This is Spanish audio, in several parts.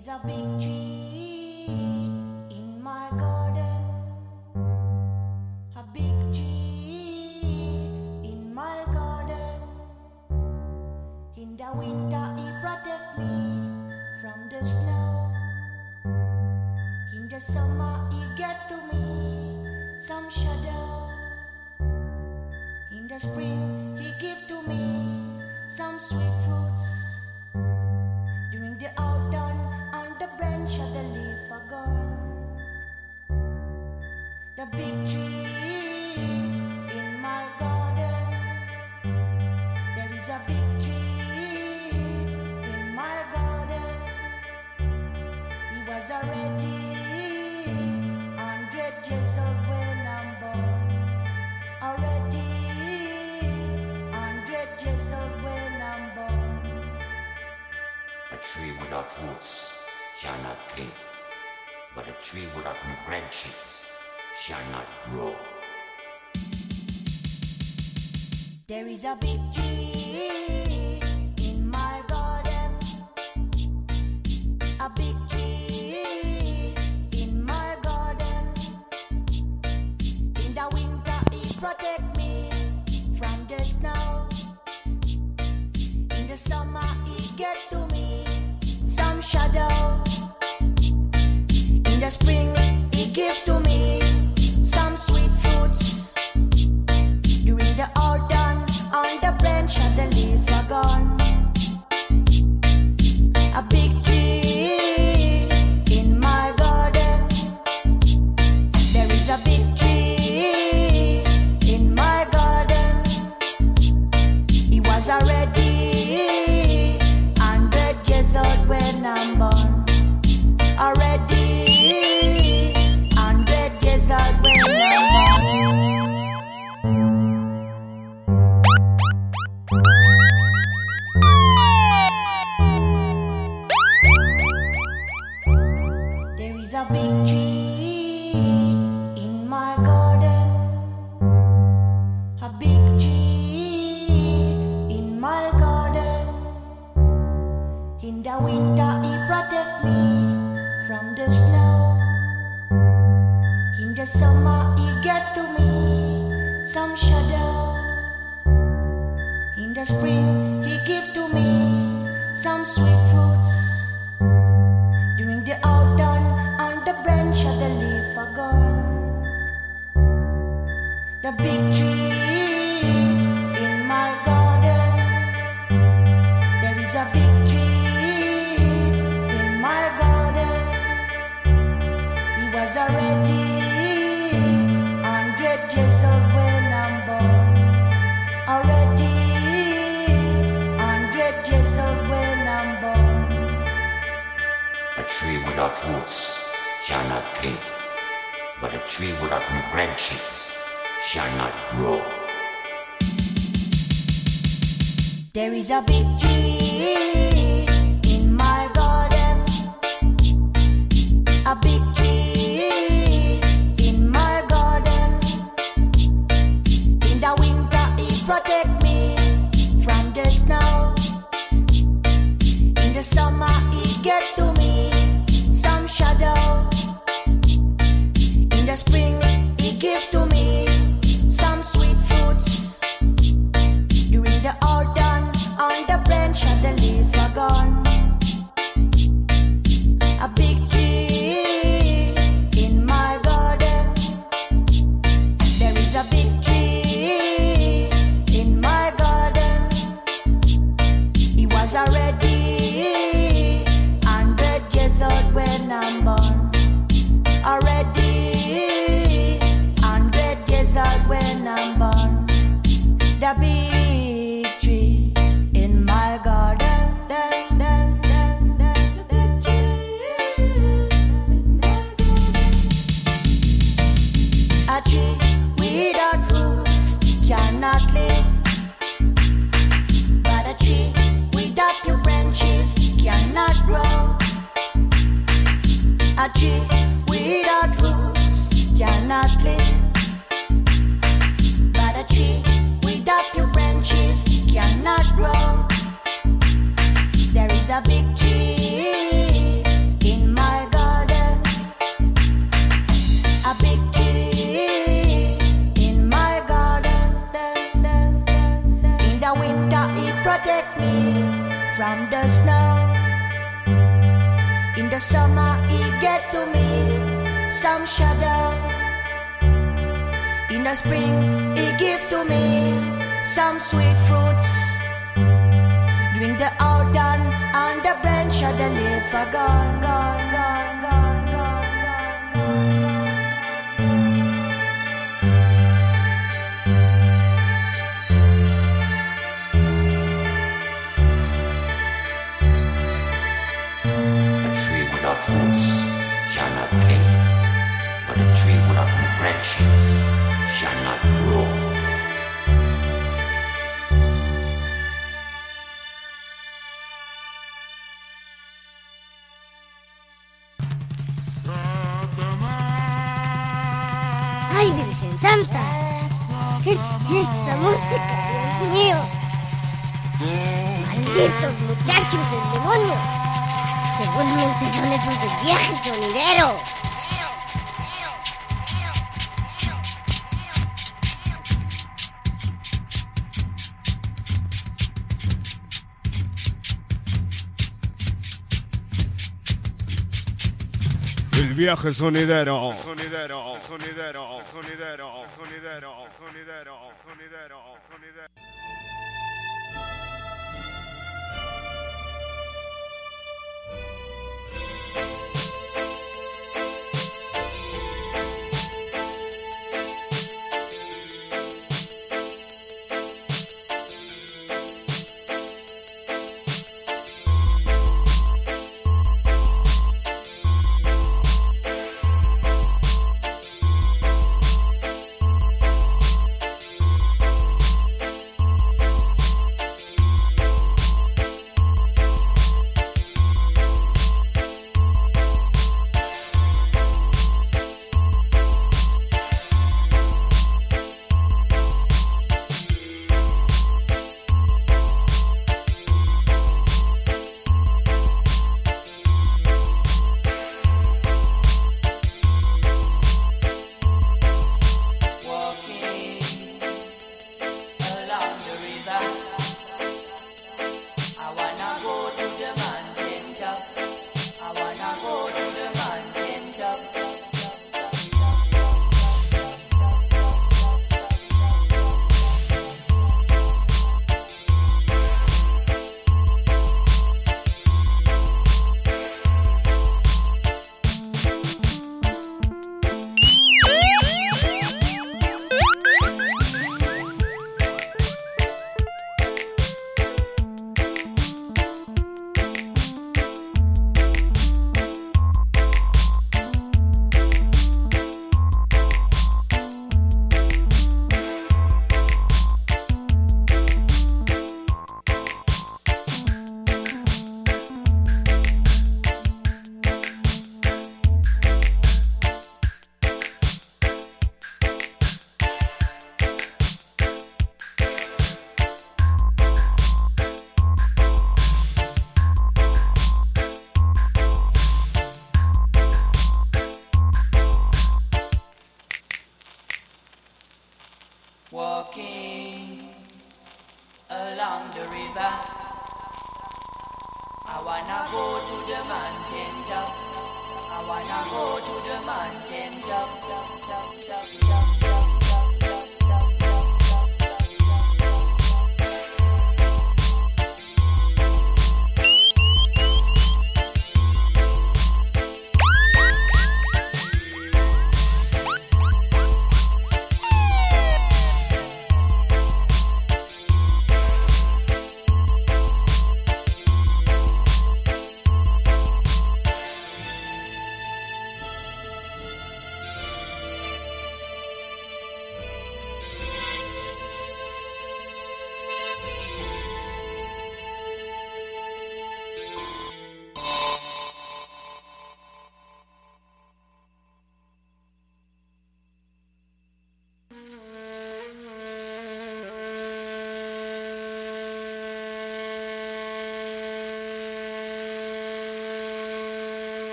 is a big tree. branches shall not grow. There is a big tree. Isabel. Viaje sonidero. Sonidero, sonidero, sonidero, sonidero, sonidero.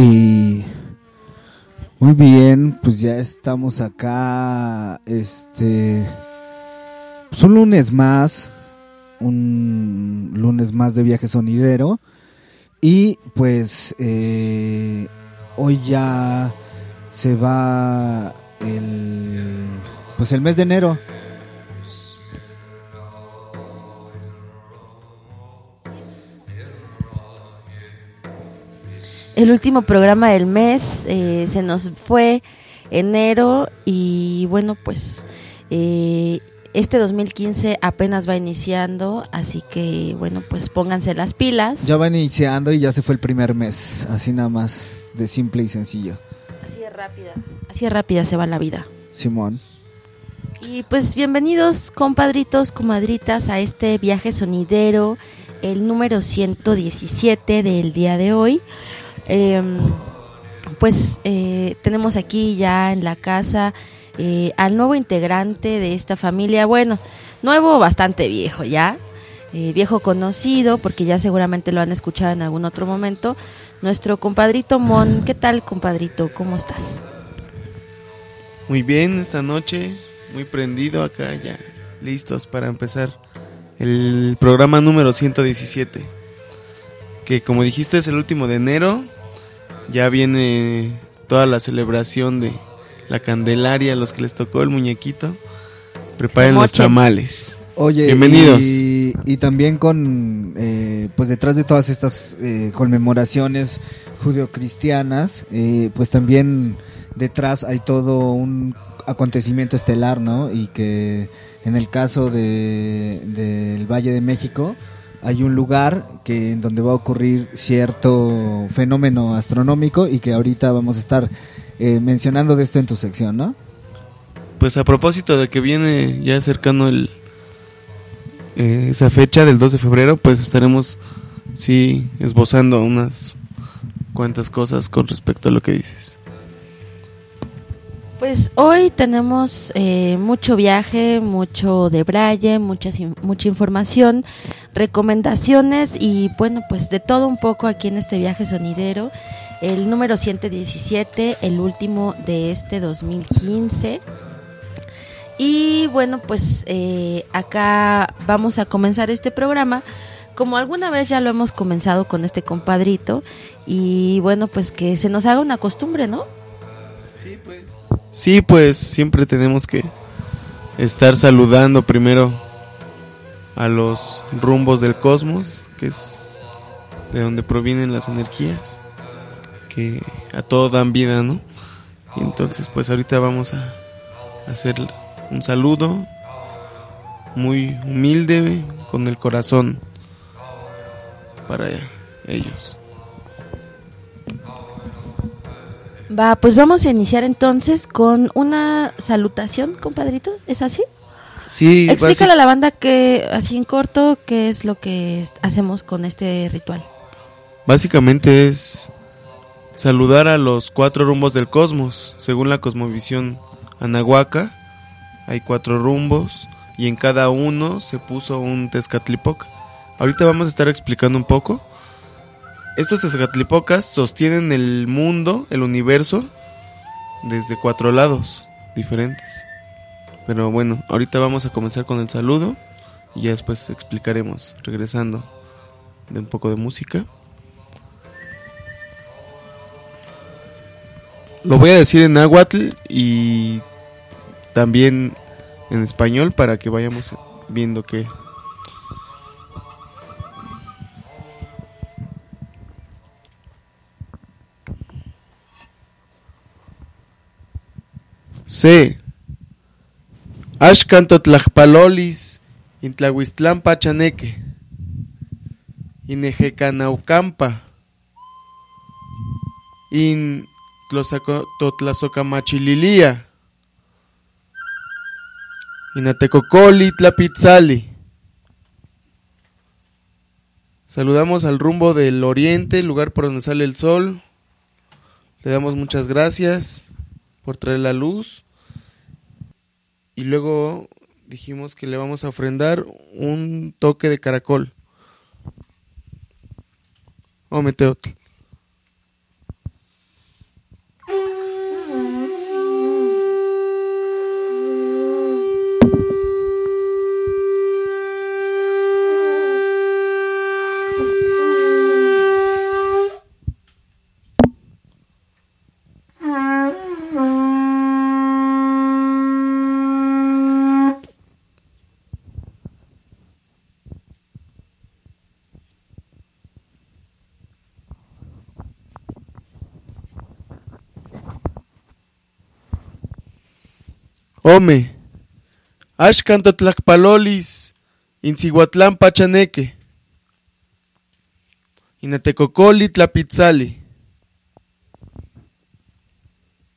Y, muy bien, pues ya estamos acá, este, pues un lunes más, un lunes más de viaje sonidero y pues eh, hoy ya se va el, pues el mes de enero. El último programa del mes eh, se nos fue enero y bueno, pues eh, este 2015 apenas va iniciando, así que bueno, pues pónganse las pilas. Ya va iniciando y ya se fue el primer mes, así nada más de simple y sencillo. Así de rápida. Así de rápida se va la vida. Simón. Y pues bienvenidos compadritos, comadritas a este viaje sonidero, el número 117 del día de hoy. Em, pues eh, tenemos aquí ya en la casa eh, al nuevo integrante de esta familia, bueno, nuevo bastante viejo ya, eh, viejo conocido porque ya seguramente lo han escuchado en algún otro momento, nuestro compadrito Mon, ¿qué tal compadrito? ¿Cómo estás? Muy bien esta noche, muy prendido acá ya, listos para empezar el programa número 117. Que como dijiste es el último de enero, ya viene toda la celebración de la Candelaria, a los que les tocó el muñequito. Preparen los tamales. Oye, Bienvenidos. Y, y también con, eh, pues detrás de todas estas eh, conmemoraciones judeocristianas, eh, pues también detrás hay todo un acontecimiento estelar, ¿no? Y que en el caso de, del Valle de México hay un lugar que en donde va a ocurrir cierto fenómeno astronómico y que ahorita vamos a estar eh, mencionando de esto en tu sección, ¿no? Pues a propósito de que viene ya cercano el eh, esa fecha del 2 de febrero, pues estaremos sí esbozando unas cuantas cosas con respecto a lo que dices. Pues hoy tenemos eh, mucho viaje, mucho de braille, muchas in- mucha información, recomendaciones y bueno, pues de todo un poco aquí en este viaje sonidero. El número 117, el último de este 2015. Y bueno, pues eh, acá vamos a comenzar este programa. Como alguna vez ya lo hemos comenzado con este compadrito. Y bueno, pues que se nos haga una costumbre, ¿no? Sí, pues siempre tenemos que estar saludando primero a los rumbos del cosmos, que es de donde provienen las energías, que a todo dan vida, ¿no? Y entonces, pues ahorita vamos a hacer un saludo muy humilde, con el corazón para ellos. Va, pues vamos a iniciar entonces con una salutación, compadrito. ¿Es así? Sí, Explícale a la banda que, así en corto, qué es lo que hacemos con este ritual. Básicamente es saludar a los cuatro rumbos del cosmos. Según la cosmovisión anahuaca, hay cuatro rumbos y en cada uno se puso un Tezcatlipoca. Ahorita vamos a estar explicando un poco. Estos Tezcatlipocas sostienen el mundo, el universo, desde cuatro lados diferentes. Pero bueno, ahorita vamos a comenzar con el saludo y ya después explicaremos, regresando de un poco de música. Lo voy a decir en náhuatl y también en español para que vayamos viendo que C. Ashkanto tlajpalolis intlahuistlán pachaneque. Inejecanaucampa. In totlazocamachililia. Inatecocoli tlapitzali. Saludamos al rumbo del oriente, lugar por donde sale el sol. Le damos muchas gracias por traer la luz. Y luego dijimos que le vamos a ofrendar un toque de caracol. Oh, meteotl. Ome. Ashkanto tlakpalolis. Inzihuatlán pachaneque. Inatecocoli.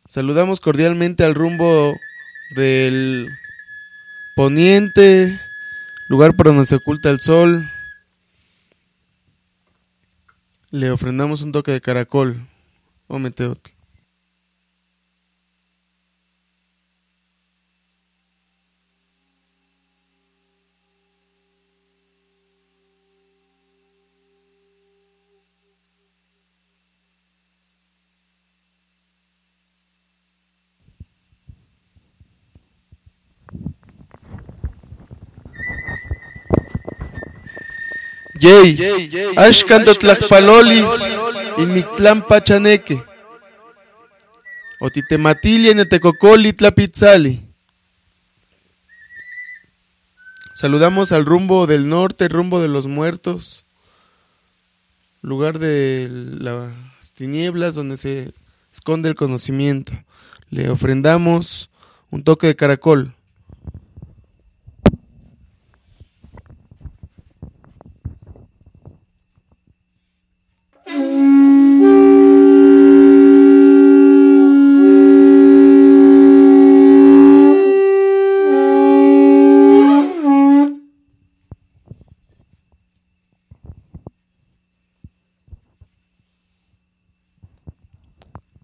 Saludamos cordialmente al rumbo del poniente, lugar por donde se oculta el sol. Le ofrendamos un toque de caracol. O meteotl. Yey, Ashkanto Tlakpalolis, Inmictlán Pachaneque, Otitematilia Netecocoli Tlapitzali. Saludamos al rumbo del norte, rumbo de los muertos, lugar de las tinieblas donde se esconde el conocimiento. Le ofrendamos un toque de caracol.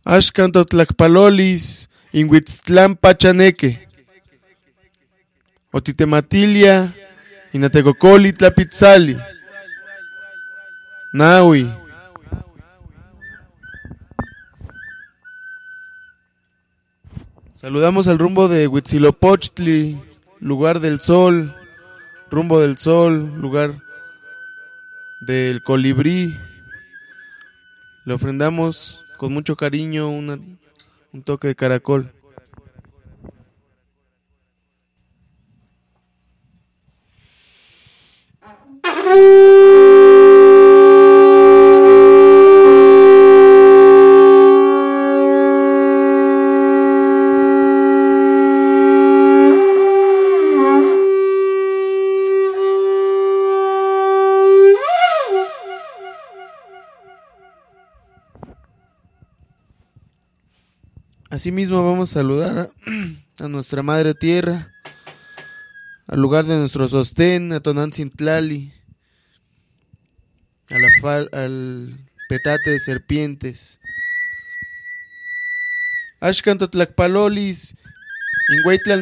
Ashkanto Tlakpalolis, Inhuitztlán Pachaneque, Otitematilia, Inatecocoli Tlapitzali, Nahui. Saludamos al rumbo de Huitzilopochtli, lugar del sol, rumbo del sol, lugar del colibrí. Le ofrendamos con mucho cariño una- un toque de caracol. Asimismo vamos a saludar a, nuestra madre tierra, al lugar de nuestro sostén, a Tonancintlali, a fal- al petate de serpientes.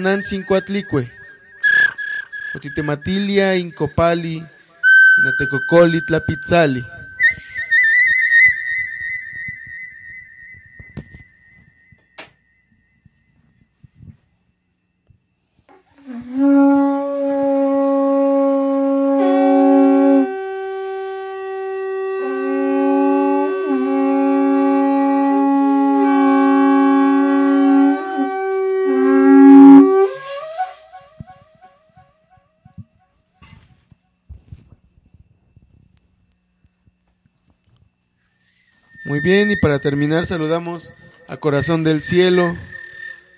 Nantzin Coatlicue, Otitematilia, Incopali, Inatecocoli, Tlapitzali. Bien, y para terminar saludamos a Corazón del Cielo,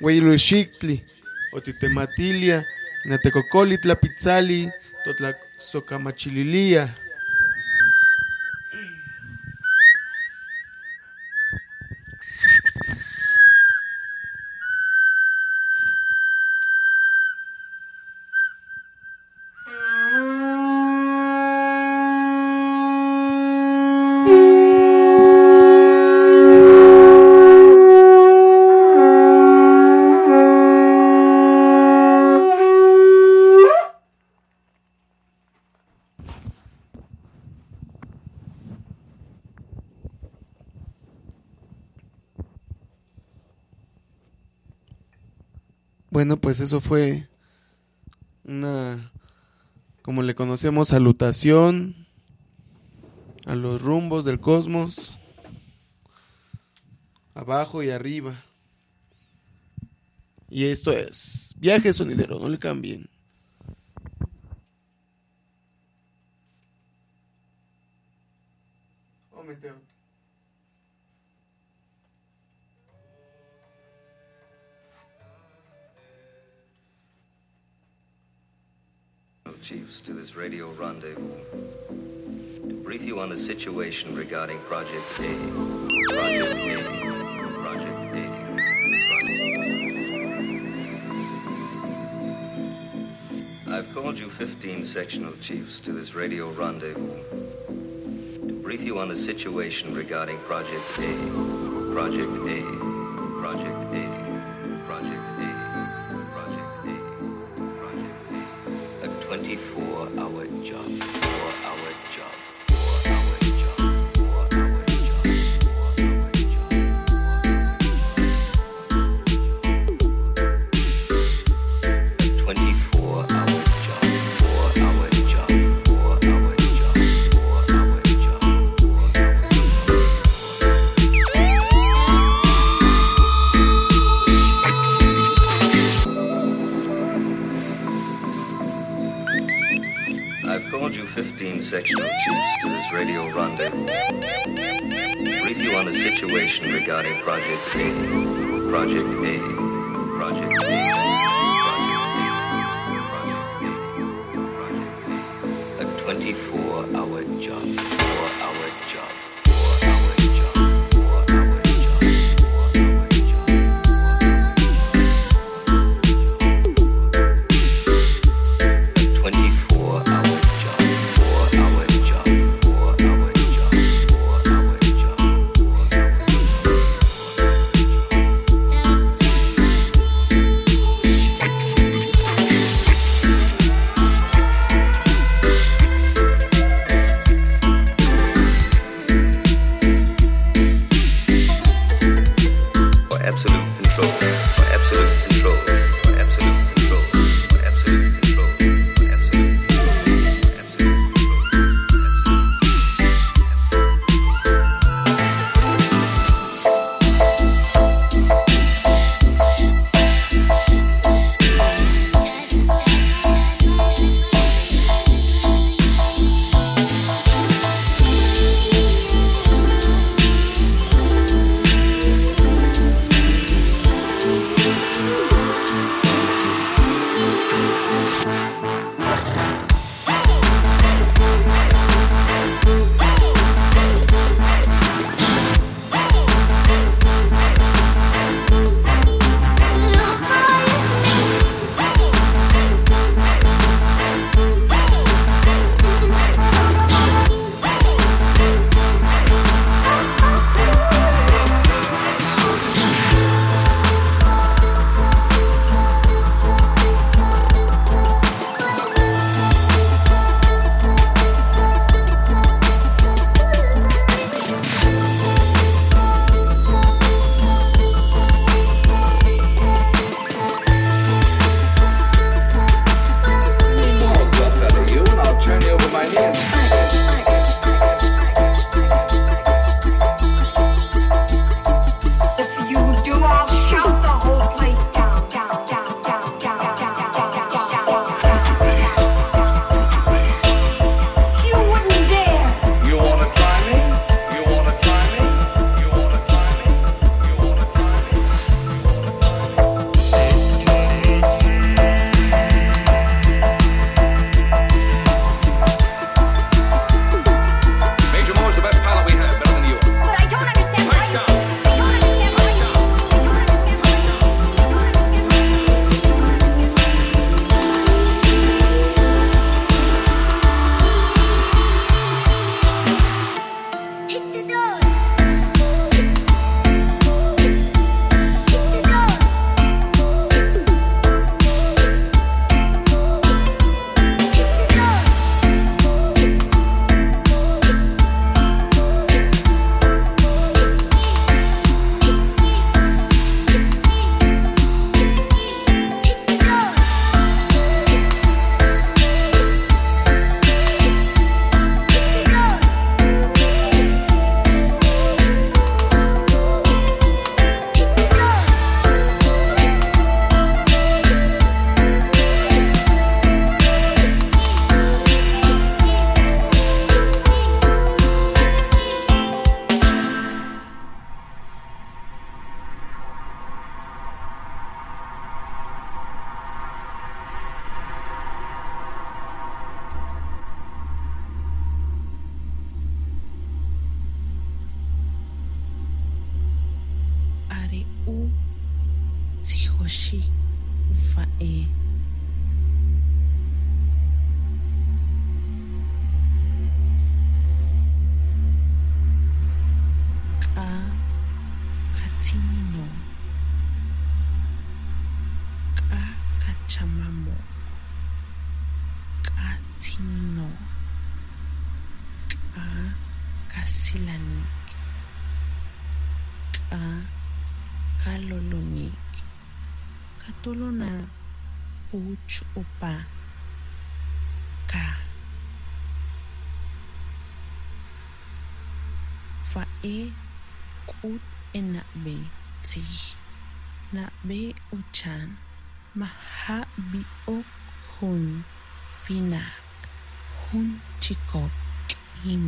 Hueyluixictli, Otitematilia, Natecocoli, Tlapitzali, Totlaxocamachililia. Pues eso fue una, como le conocemos, salutación a los rumbos del cosmos, abajo y arriba. Y esto es Viaje Sonidero, no le cambien. Oh, meteo. Chiefs to this radio rendezvous to brief you on the situation regarding Project A. Project A. Project A. I've called you 15 sectional chiefs to this radio rendezvous to brief you on the situation regarding Project A. Project A. habiok hun vina hun chikok kim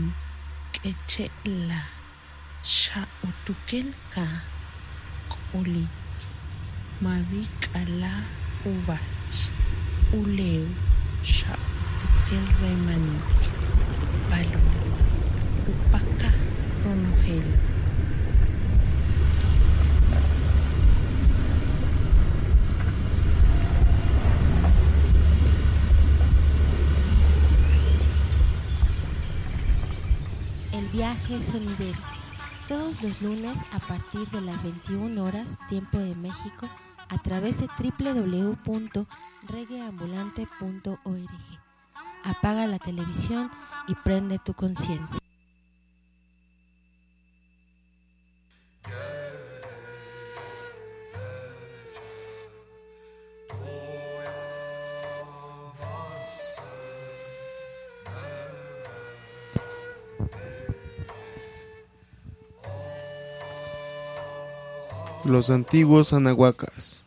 kechela sha utukelka mavik ala uvach uleu sha utukel remani palo upaka ronohel viaje sonidero. Todos los lunes a partir de las 21 horas, tiempo de México, a través de www.regueambulante.org. Apaga la televisión y prende tu conciencia. Los antiguos anahuacas.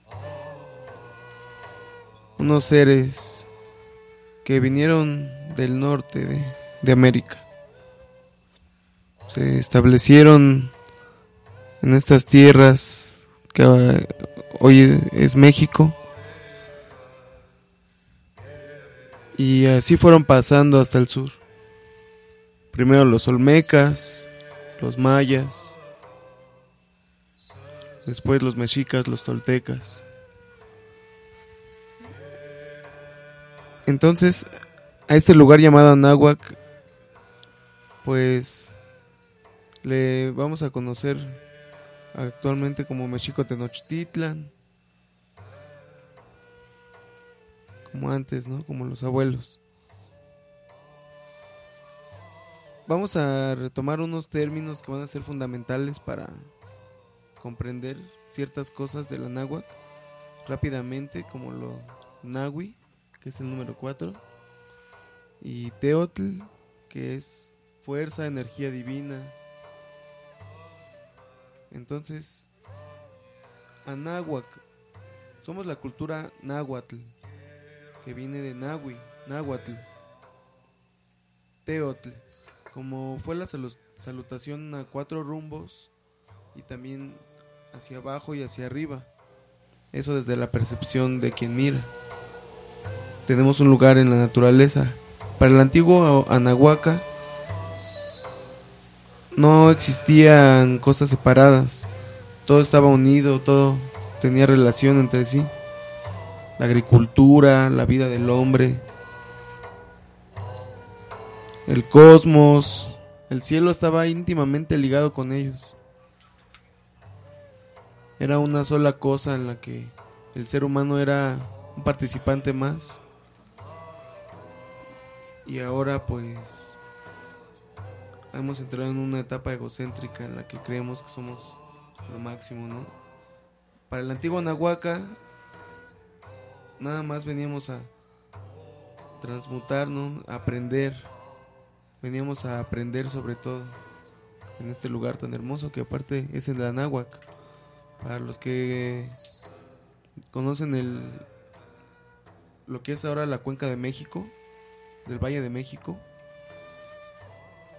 Unos seres que vinieron del norte de, de América. Se establecieron en estas tierras que eh, hoy es México. Y así fueron pasando hasta el sur. Primero los olmecas, los mayas, después los mexicas, los toltecas. Entonces, a este lugar llamado Anáhuac, pues le vamos a conocer actualmente como Mexico Tenochtitlan. Como antes, ¿no? Como los abuelos. Vamos a retomar unos términos que van a ser fundamentales para comprender ciertas cosas de la náhuatl rápidamente, como lo nahui, que es el número 4, y teotl, que es fuerza, energía divina. Entonces, Anáhuac, somos la cultura náhuatl, que viene de Nahui, náhuatl. Teotl, como fue la salu- salutación a cuatro rumbos y también hacia abajo y hacia arriba. Eso desde la percepción de quien mira. Tenemos un lugar en la naturaleza. Para el antiguo Anahuaca no existían cosas separadas. Todo estaba unido, todo tenía relación entre sí. La agricultura, la vida del hombre, el cosmos, el cielo estaba íntimamente ligado con ellos. Era una sola cosa en la que el ser humano era un participante más. Y ahora pues hemos entrado en una etapa egocéntrica en la que creemos que somos lo máximo, ¿no? Para el antiguo Nahuaca nada más veníamos a transmutar, ¿no? A aprender. Veníamos a aprender sobre todo en este lugar tan hermoso que aparte es el Anáhuac. Para los que conocen el lo que es ahora la cuenca de México, del Valle de México,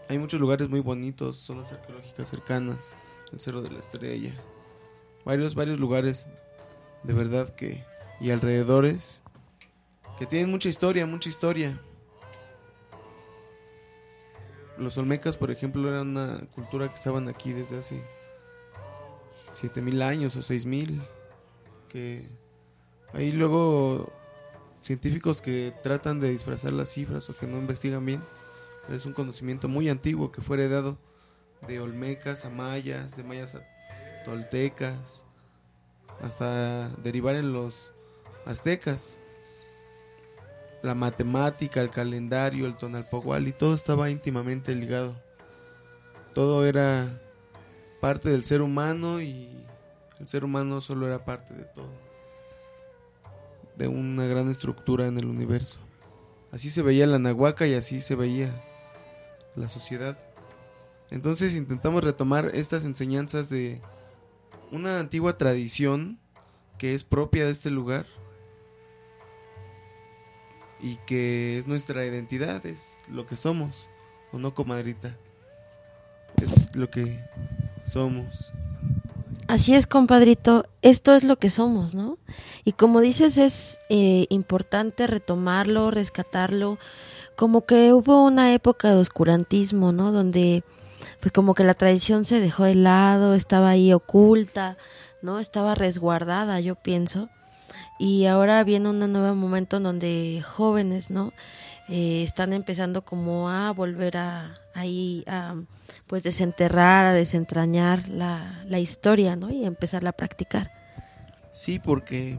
hay muchos lugares muy bonitos, zonas arqueológicas cercanas, el Cerro de la Estrella, varios varios lugares de verdad que y alrededores que tienen mucha historia, mucha historia. Los olmecas, por ejemplo, eran una cultura que estaban aquí desde hace 7000 años o 6000 que hay luego científicos que tratan de disfrazar las cifras o que no investigan bien, pero es un conocimiento muy antiguo que fue heredado de olmecas a mayas, de mayas a toltecas, hasta derivar en los aztecas. La matemática, el calendario, el tonalpohual y todo estaba íntimamente ligado. Todo era parte del ser humano y el ser humano solo era parte de todo. De una gran estructura en el universo. Así se veía la Nahuaca y así se veía la sociedad. Entonces intentamos retomar estas enseñanzas de una antigua tradición que es propia de este lugar y que es nuestra identidad, es lo que somos, ¿o no, comadrita? Es lo que somos. Así es, compadrito, esto es lo que somos, ¿no? Y como dices, es eh, importante retomarlo, rescatarlo, como que hubo una época de oscurantismo, ¿no? Donde pues como que la tradición se dejó de lado, estaba ahí oculta, ¿no? Estaba resguardada, yo pienso. Y ahora viene un nuevo momento en donde jóvenes, ¿no? Eh, están empezando como a volver a ahí a pues desenterrar, desentrañar la, la historia, ¿no? Y empezarla a practicar. Sí, porque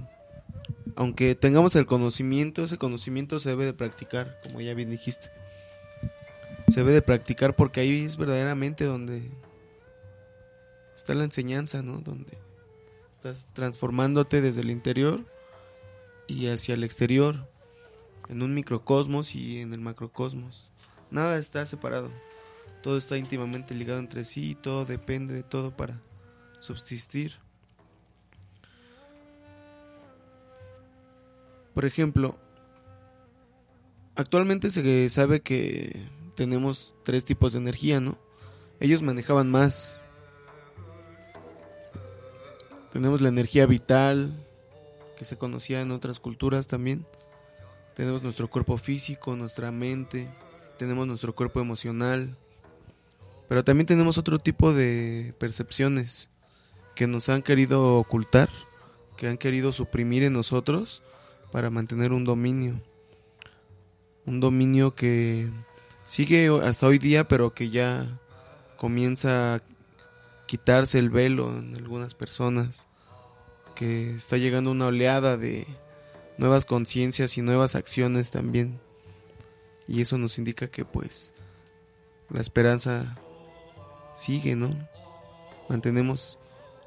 aunque tengamos el conocimiento, ese conocimiento se debe de practicar, como ya bien dijiste. Se debe de practicar porque ahí es verdaderamente donde está la enseñanza, ¿no? Donde estás transformándote desde el interior y hacia el exterior, en un microcosmos y en el macrocosmos. Nada está separado, todo está íntimamente ligado entre sí y todo depende de todo para subsistir. Por ejemplo, actualmente se sabe que tenemos tres tipos de energía, ¿no? Ellos manejaban más. Tenemos la energía vital, que se conocía en otras culturas también. Tenemos nuestro cuerpo físico, nuestra mente, tenemos nuestro cuerpo emocional. Pero también tenemos otro tipo de percepciones que nos han querido ocultar, que han querido suprimir en nosotros para mantener un dominio. Un dominio que sigue hasta hoy día, pero que ya comienza a quitarse el velo en algunas personas, que está llegando una oleada de nuevas conciencias y nuevas acciones también. Y eso nos indica que pues la esperanza sigue, ¿no? Mantenemos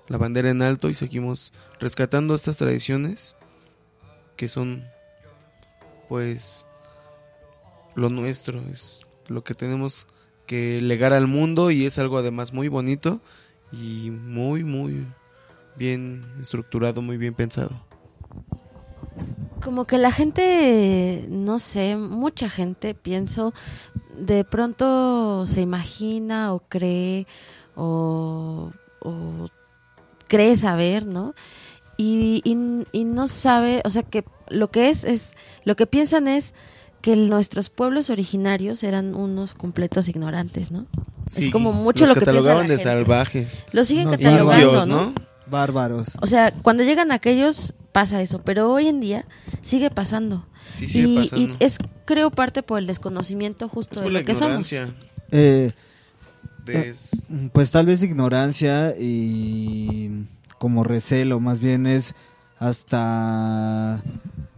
la bandera en alto y seguimos rescatando estas tradiciones que son pues lo nuestro, es lo que tenemos que legar al mundo y es algo además muy bonito y muy muy bien estructurado, muy bien pensado. Como que la gente, no sé, mucha gente, pienso, de pronto se imagina o cree o, o cree saber, ¿no? Y, y, y no sabe, o sea, que lo que es, es, lo que piensan es que nuestros pueblos originarios eran unos completos ignorantes, ¿no? Sí, es como mucho los lo que piensa catalogaban la de gente. salvajes. Los siguen catalogando, indios, ¿no? ¿no? Bárbaros. O sea, cuando llegan aquellos pasa eso, pero hoy en día sigue pasando. Sí, sigue y, pasando. y es creo parte por el desconocimiento justo Es de por lo la que somos. ignorancia. Eh, de- Pues tal vez ignorancia y como recelo, más bien es hasta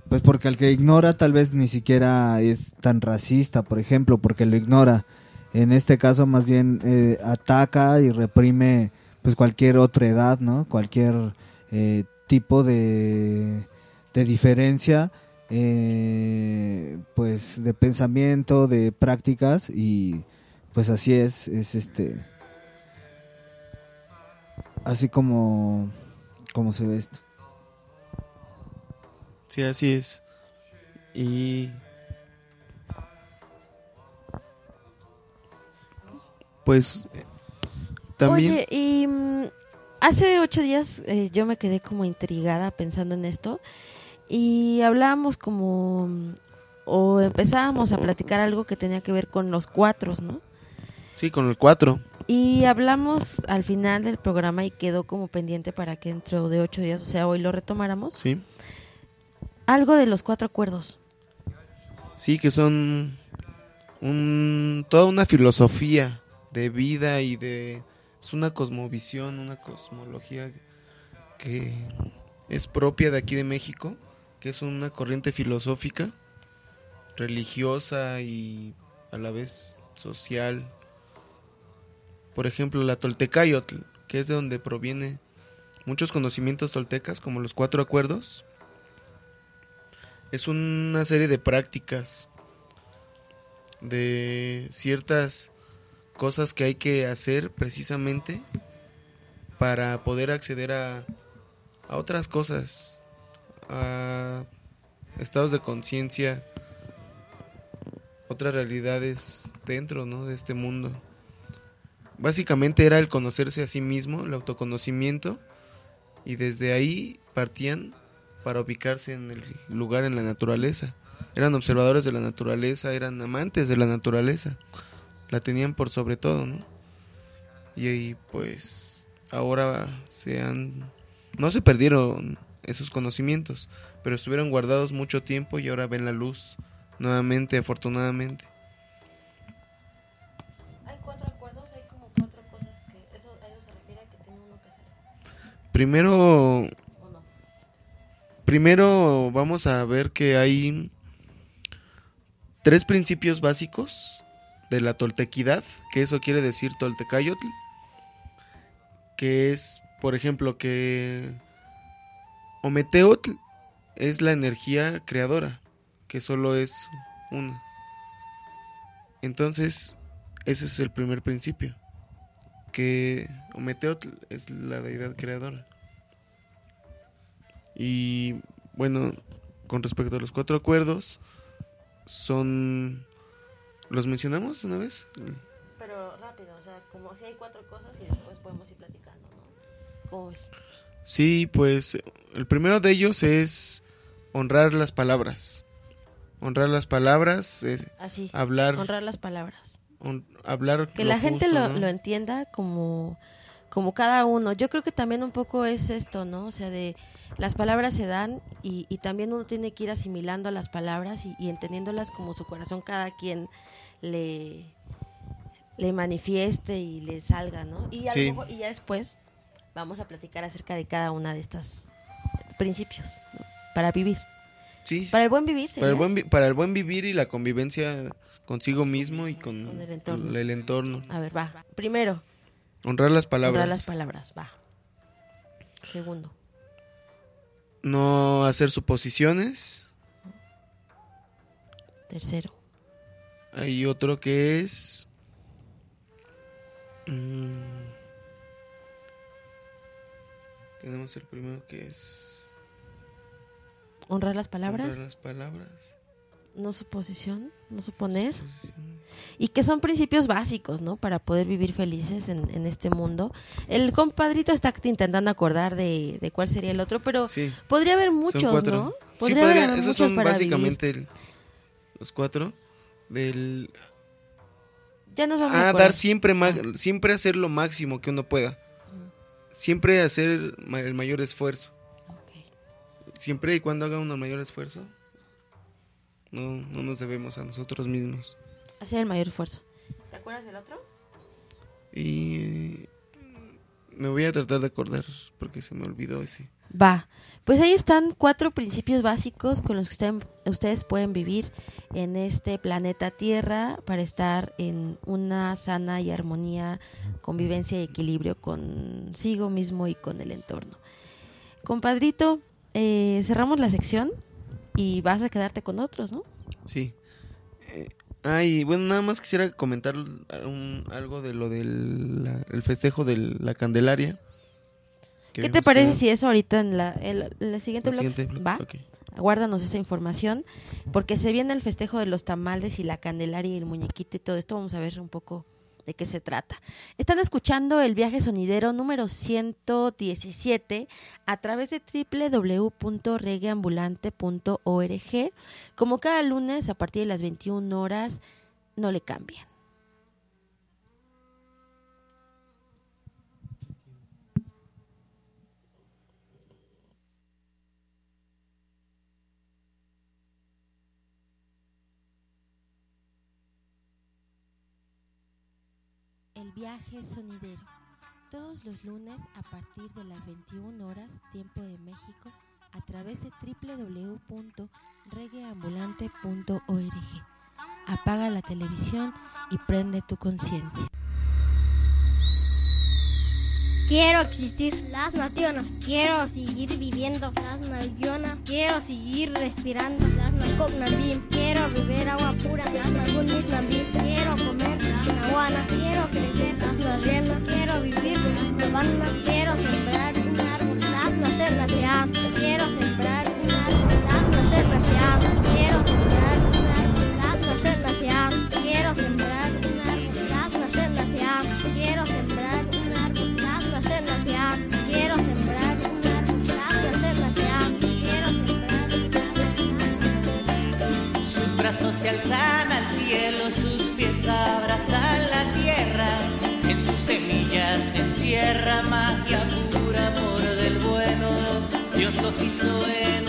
pues porque al que ignora tal vez ni siquiera es tan racista, por ejemplo, porque lo ignora. En este caso más bien eh, ataca y reprime pues cualquier otra edad, ¿no? Cualquier eh, tipo de, de diferencia eh, pues de pensamiento, de prácticas y pues así es, es este así como como se ve esto. Sí, así es. Y pues eh, también Oye, y mm, hace ocho días eh, yo me quedé como intrigada pensando en esto y hablábamos como o empezábamos a platicar algo que tenía que ver con los cuatros, ¿no? sí con el 4. Y hablamos al final del programa y quedó como pendiente para que dentro de ocho días, o sea, hoy lo retomáramos. Sí. Algo de los cuatro acuerdos. Sí, que son un, toda una filosofía de vida y de... Es una cosmovisión, una cosmología que es propia de aquí de México, que es una corriente filosófica, religiosa y a la vez social. Por ejemplo, la Toltecayotl, que es de donde proviene muchos conocimientos toltecas, como los cuatro acuerdos, es una serie de prácticas de ciertas cosas que hay que hacer precisamente para poder acceder a, a otras cosas, a estados de conciencia, otras realidades dentro ¿no? de este mundo. Básicamente era el conocerse a sí mismo, el autoconocimiento, y desde ahí partían para ubicarse en el lugar en la naturaleza. Eran observadores de la naturaleza, eran amantes de la naturaleza. La tenían por sobre todo, ¿no? Y, ahí, pues ahora se han no se perdieron esos conocimientos, pero estuvieron guardados mucho tiempo y ahora ven la luz nuevamente, afortunadamente. Hay cuatro acuerdos, hay como cuatro cosas que eso, a eso se refiere que tiene uno que hacer. Primero Primero vamos a ver que hay tres principios básicos de la toltequidad, que eso quiere decir toltecayotl, que es, por ejemplo, que Ometeotl es la energía creadora, que solo es una. Entonces, ese es el primer principio, que Ometeotl es la deidad creadora. Y bueno, con respecto a los cuatro acuerdos, son... ¿Los mencionamos una vez? Pero rápido, o sea, como si hay cuatro cosas y después podemos ir platicando, ¿no? Sí, pues el primero de ellos es honrar las palabras. Honrar las palabras, es Así, hablar, honrar las palabras. hon- hablar Que lo la gente justo, lo, ¿no? lo entienda como, como cada uno. Yo creo que también un poco es esto, ¿no? O sea, de las palabras se dan y, y también uno tiene que ir asimilando las palabras y, y entendiéndolas como su corazón cada quien le, le manifieste y le salga, ¿no? Y, a lo Sí. mejor- y ya después vamos a platicar acerca de cada una de estos principios ¿no? para vivir. Sí, Para el buen vivir, para el sería. buen, para el buen vivir y la convivencia consigo mismo y con, Con el entorno. con el entorno. A ver, va. Primero, Honrar las palabras. honrar las palabras, va. Segundo. No hacer suposiciones. Tercero. Hay otro que es... mm, tenemos el primero que es... Honrar las palabras. honrar las palabras. No suposición, no suponer. Y que son principios básicos, ¿no? Para poder vivir felices en, en este mundo. El compadrito está intentando acordar de, de cuál sería el otro, pero Sí. podría haber muchos. ¿no? Sí, Podría podría- haber esos muchos son para básicamente el- los cuatro. Del. Ya a Ah, dar siempre, ma- siempre hacer lo máximo que uno pueda. Siempre hacer el mayor esfuerzo. Siempre y cuando haga uno el mayor esfuerzo, no, no nos debemos a nosotros mismos. Hacer el mayor esfuerzo. ¿Te acuerdas del otro? Y me voy a tratar de acordar porque se me olvidó ese. Va. Pues ahí están cuatro principios básicos con los que usted- ustedes pueden vivir en este planeta Tierra para estar en una sana y armonía, convivencia y equilibrio consigo mismo y con el entorno. Compadrito, eh, cerramos la sección y vas a quedarte con otros, ¿no? Sí. Eh, ah, y bueno, nada más quisiera comentar un- algo de lo del festejo de la Candelaria. ¿Qué te parece si eso ahorita en la, siguiente El bloque? siguiente bloque, va? ok. Aguárdanos esa información, porque se viene el festejo de los tamales y la candelaria y el muñequito y todo esto. Vamos a ver un poco de qué se trata. Están escuchando el viaje sonidero número 117 a través de www.regueambulante.org. Como cada lunes a partir de las 21 horas, no le cambien. Viaje Sonidero, todos los lunes a partir de las 21 horas, tiempo de México, a través de www.regueambulante.org. Apaga la televisión y prende tu conciencia. Quiero existir. Las naciones. Quiero seguir viviendo. Las naciones. Quiero seguir respirando. Las naciones. Quiero beber agua pura. Las naciones. Quiero comer. Las nahuana. Quiero crecer. Las naciones. Quiero vivir. Las nahuana. Quiero sembrar un árbol. Las naciones. Quiero sembrar un árbol. Las naciones. Quiero sembrar un árbol. Las naciones. Quiero sembrar se alzan al cielo, sus pies abrazan la tierra, en sus semillas se encierra magia pura, amor del bueno, Dios los hizo en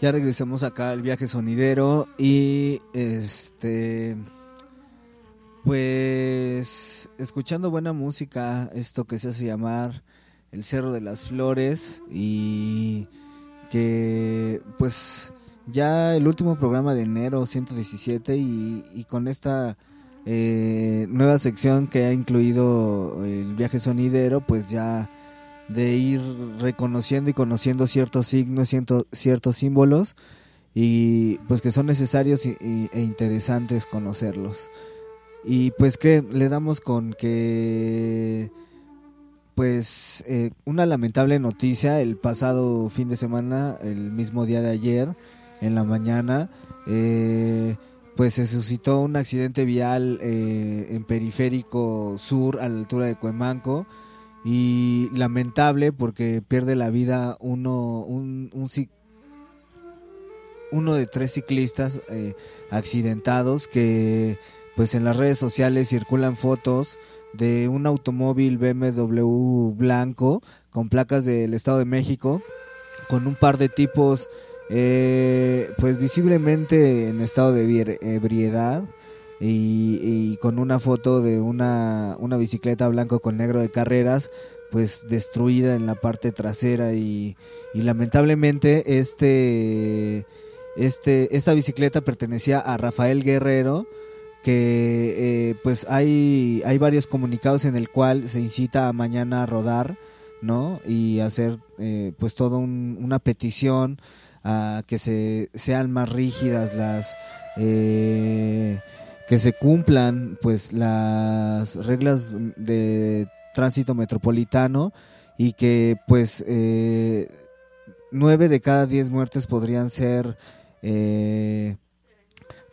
Ya regresamos acá al viaje sonidero y este pues escuchando buena música, esto que se hace llamar El Cerro de las Flores y que pues ya el último programa de enero 117 y, y con esta eh, nueva sección que ha incluido el viaje sonidero pues ya de ir reconociendo y conociendo ciertos signos, cierto- ciertos símbolos y pues que son necesarios e interesantes conocerlos. Y pues que le damos con que pues eh, una lamentable noticia el pasado fin de semana, el mismo día de ayer, en la mañana, eh, pues se suscitó un accidente vial eh, en periférico sur a la altura de Cuemanco y lamentable porque pierde la vida uno un, un uno de tres ciclistas eh, accidentados que pues en las redes sociales circulan fotos de un automóvil BMW blanco con placas del Estado de México con un par de tipos eh, pues visiblemente en estado de ebriedad y, y con una foto de una, una bicicleta blanco con negro de carreras pues destruida en la parte trasera y, y lamentablemente este este esta bicicleta pertenecía a Rafael Guerrero que eh, pues hay hay varios comunicados en el cual se incita a mañana a rodar no y hacer eh, pues todo un- una petición a que se sean más rígidas las eh, que se cumplan pues las reglas de tránsito metropolitano y que pues eh, nueve de cada diez muertes podrían ser eh,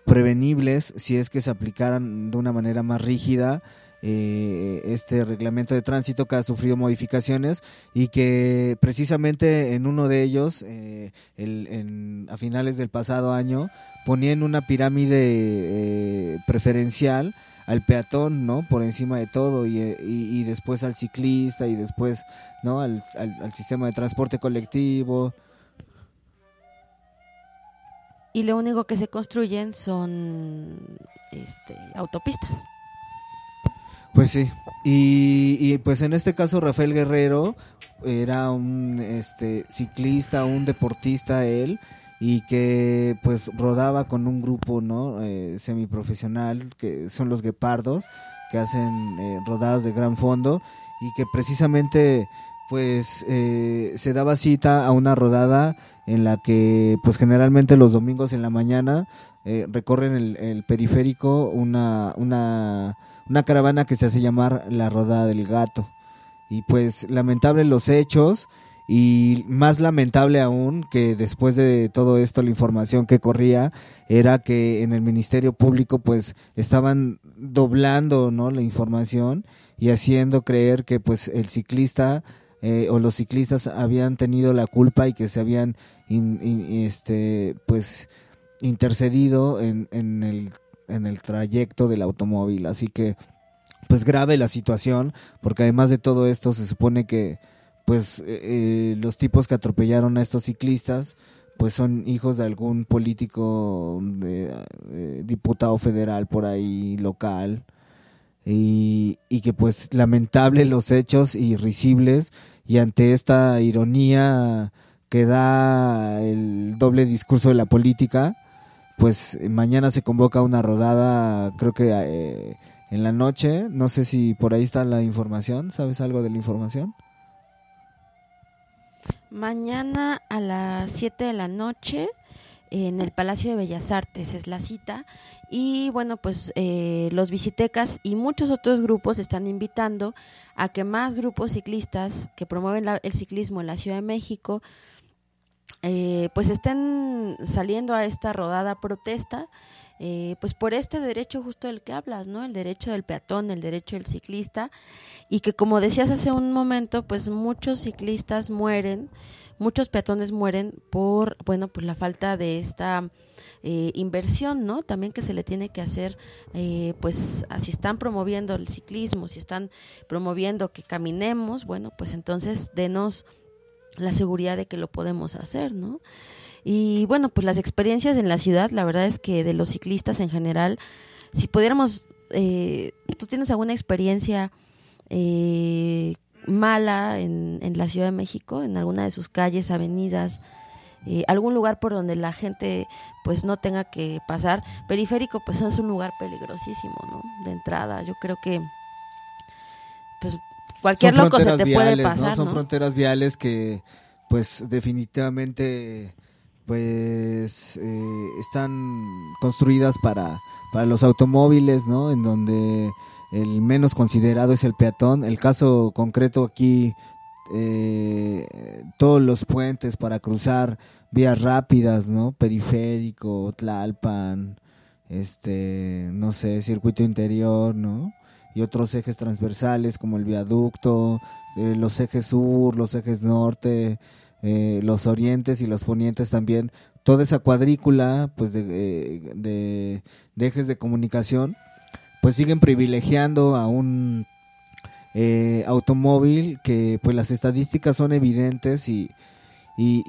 prevenibles si es que se aplicaran de una manera más rígida eh, este reglamento de tránsito que ha sufrido modificaciones y que precisamente en uno de ellos eh, el- a finales del pasado año ponían una pirámide eh, preferencial al peatón, ¿no? Por encima de todo y, y- y después al ciclista y después, ¿no? Al, al- al sistema de transporte colectivo. Y lo único que se construyen son este, autopistas. Pues sí. Y, y, pues en este caso Rafael Guerrero era un este ciclista, un deportista él y que pues rodaba con un grupo, ¿no? Eh, semiprofesional que son los guepardos que hacen eh, rodadas de gran fondo y que precisamente pues eh, se daba cita a una rodada en la que pues generalmente los domingos en la mañana eh, recorren el, periférico una, una, una caravana que se hace llamar la rodada del gato y pues lamentable los hechos y más lamentable aún que después de todo esto la información que corría era que en el Ministerio Público pues estaban doblando no la información y haciendo creer que pues el ciclista eh, o los ciclistas habían tenido la culpa y que se habían in- este pues intercedido en, en el en el trayecto del automóvil. Así que pues grave la situación porque además de todo esto se supone que pues eh, eh, los tipos que atropellaron a estos ciclistas pues son hijos de algún político de, eh, diputado federal por ahí local y, y que pues lamentable los hechos y risibles y ante esta ironía que da el doble discurso de la política pues mañana se convoca una rodada creo que eh, en la noche. No sé si por ahí está la información. Sabes algo de la información Mañana a las 7 de la noche en el Palacio de Bellas Artes es la cita. Y bueno pues eh, los visitecas y muchos otros grupos están invitando a que más grupos ciclistas que promueven el ciclismo en la Ciudad de México eh, pues estén saliendo a esta rodada protesta eh, pues por este derecho justo del que hablas, ¿no? El derecho del peatón, el derecho del ciclista y que como decías hace un momento, pues muchos ciclistas mueren, muchos peatones mueren por, bueno, pues la falta de esta eh, inversión, ¿no? También que se le tiene que hacer, eh, pues si están promoviendo el ciclismo, si están promoviendo que caminemos, bueno, pues entonces denos la seguridad de que lo podemos hacer, ¿no? Y bueno, pues las experiencias en la ciudad, la verdad es que de los ciclistas en general, si pudiéramos, eh, ¿tú tienes alguna experiencia eh, mala en, en la Ciudad de México, en alguna de sus calles, avenidas? eh, algún lugar por donde la gente pues no tenga que pasar. Periférico pues es un lugar peligrosísimo, ¿no? De entrada, yo creo que pues cualquier Son loco se te puede pasar, Son ¿no? fronteras viales que, pues, definitivamente, pues, eh, están construidas para, para los automóviles, ¿no? En donde el menos considerado es el peatón. El caso concreto aquí, eh, todos los puentes para cruzar vías rápidas, ¿no? Periférico, Tlalpan, este, no sé, circuito interior, ¿no? Y otros ejes transversales como el viaducto, eh, los ejes sur, los ejes norte, eh, los orientes y los ponientes también. Toda esa cuadrícula, pues, de, eh, de, de ejes de comunicación, pues siguen privilegiando a un eh, automóvil que pues las estadísticas son evidentes y, y,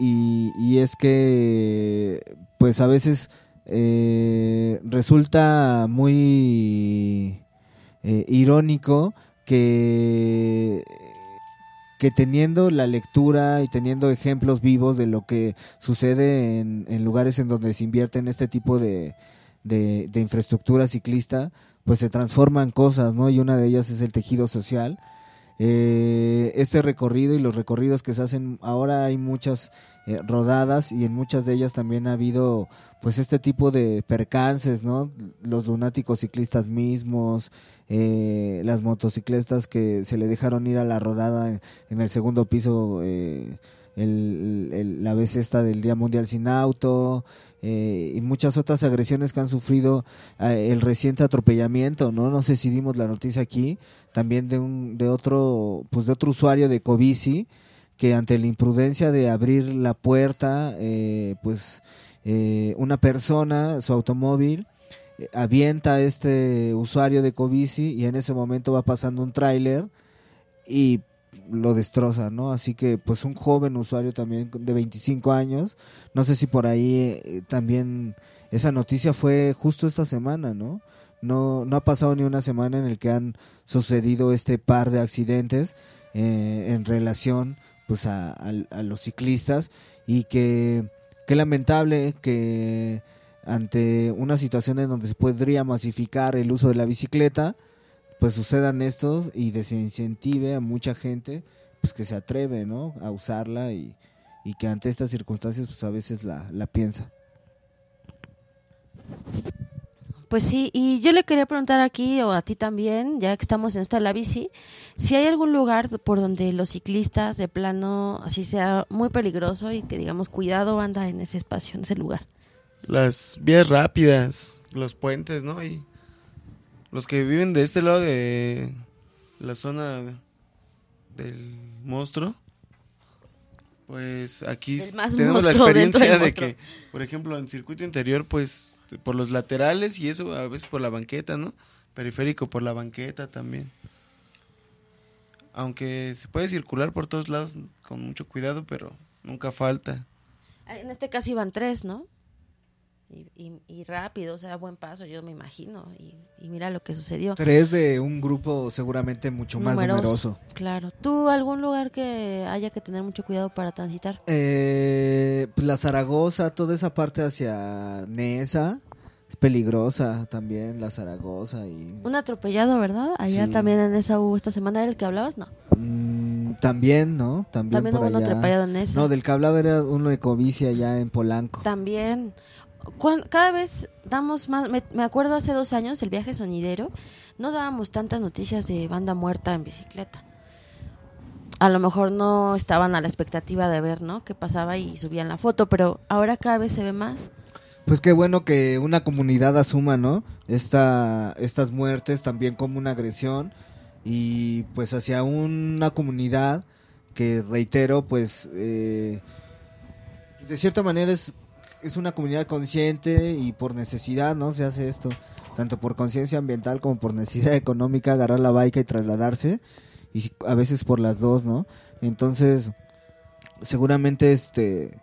y- es que pues a veces eh, resulta muy irónico que que teniendo la lectura y teniendo ejemplos vivos de lo que sucede en, lugares en donde se invierte en este tipo de, de infraestructura ciclista, pues se transforman cosas, ¿no? Y una de ellas es el tejido social. Eh, este recorrido y los recorridos que se hacen, ahora hay muchas eh, rodadas y en muchas de ellas también ha habido pues este tipo de percances, ¿no? Los lunáticos ciclistas mismos, eh, las motocicletas que se le dejaron ir a la rodada en, el segundo piso, eh, el- la vez esta del Día Mundial sin Auto, eh, y muchas otras agresiones que han sufrido eh, el reciente atropellamiento, ¿no? No sé si dimos la noticia aquí, también de un de otro pues de otro usuario de Covici que ante la imprudencia de abrir la puerta, eh, pues eh, una persona, su automóvil, eh, avienta a este usuario de Covici y en ese momento va pasando un tráiler y lo destroza, ¿no? Así que pues un joven usuario también de 25 años, no sé si por ahí eh, también esa noticia fue justo esta semana, ¿no? No, no ha pasado ni una semana en el que han sucedido este par de accidentes eh, en relación pues a, los ciclistas y que lamentable que ante una situación en donde se podría masificar el uso de la bicicleta pues sucedan estos y desincentive a mucha gente pues que se atreve ¿no? a usarla y, y que ante estas circunstancias pues a veces la, la piensa. Pues sí, y yo le quería preguntar aquí, o a ti también, ya que estamos en esto de la bici, si hay algún lugar por donde los ciclistas de plano, así sea muy peligroso y que digamos, cuidado, anda en ese espacio, en ese lugar. Las vías rápidas, los puentes, ¿no? Y los que viven de este lado de la zona del monstruo, pues aquí tenemos la experiencia de que, por ejemplo, en circuito interior, pues por los laterales y eso, a veces por la banqueta, ¿no? Periférico por la banqueta también. Aunque se puede circular por todos lados con mucho cuidado, pero nunca falta. Ah, En este caso iban tres, ¿no? Y, y- y rápido, o sea, buen paso, yo me imagino. Y, y mira lo que sucedió. Tres de un grupo seguramente mucho más Numeroso, numeroso. Claro. ¿Tú algún lugar que haya que tener mucho cuidado para transitar? Eh, pues la Zaragoza, toda esa parte hacia Nesa es peligrosa también, la Zaragoza y Un atropellado, ¿verdad? Allá Sí. también en esa hubo esta semana, ¿era el que hablabas? No. Mm, también, ¿no? También, También por hubo un allá. atropellado en esa. No, del que hablaba era uno de Covici allá en Polanco. También. Cada vez damos más. Me, me acuerdo hace dos años, el viaje sonidero, no dábamos tantas noticias de banda muerta en bicicleta. A lo mejor no estaban a la expectativa de ver, ¿no? Qué pasaba y subían la foto, pero ahora cada vez se ve más. Pues qué bueno que una comunidad asuma, ¿no? Esta, estas muertes también como una agresión y pues hacia una comunidad que reitero, pues eh, de cierta manera es, es una comunidad consciente y por necesidad, ¿no? Se hace esto, tanto por conciencia ambiental como por necesidad económica, agarrar la bike y trasladarse y a veces por las dos, ¿no? Entonces, seguramente este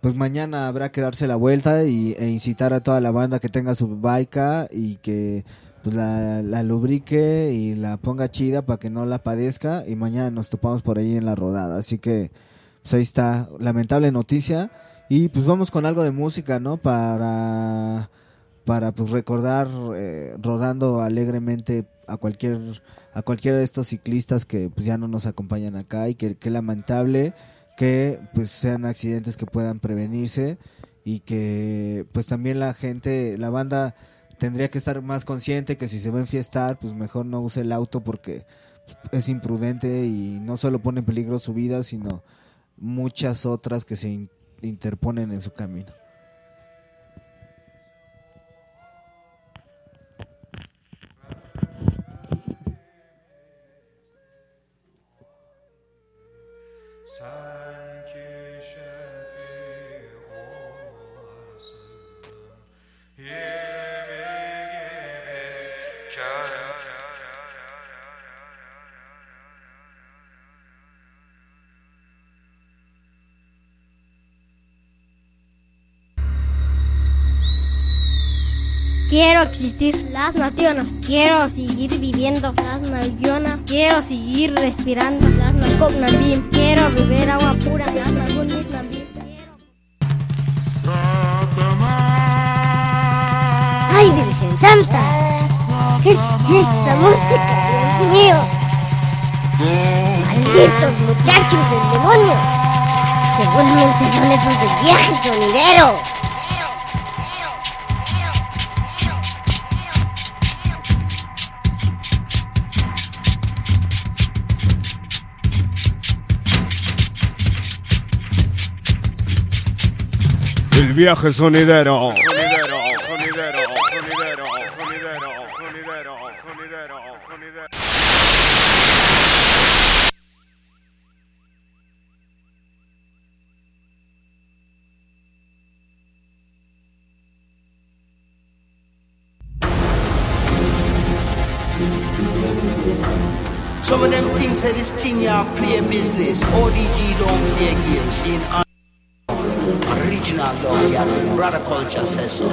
pues mañana habrá que darse la vuelta y, e incitar a toda la banda que tenga su baica y que pues la, la lubrique y la ponga chida para que no la padezca y mañana nos topamos por ahí en la rodada. Así que pues ahí está, lamentable noticia y pues vamos con algo de música, ¿no? Para para pues recordar eh, rodando alegremente a cualquier a cualquiera de estos ciclistas que pues ya no nos acompañan acá y que, que lamentable que pues sean accidentes que puedan prevenirse y que pues también la gente la banda tendría que estar más consciente que si se va a enfiestar pues mejor no use el auto porque es imprudente y no solo pone en peligro su vida sino muchas otras que se interponen en su camino Quiero existir, las naciones. Quiero seguir viviendo, las mayona. Quiero seguir respirando, las nabim. Quiero beber agua pura, las nabim. ¡Ay, Virgen Santa! ¿Qué es esta música, Dios mío? ¡Malditos muchachos del demonio! Seguramente son esos del viaje sonidero. Viaje sonidero. Sonidero, sonidero, sonidero, sonidero, sonidero, sonidero, sonidero. Some of them things say this thing ya play business. ODG don't play games. See, original dog, yeah. Brother culture says so.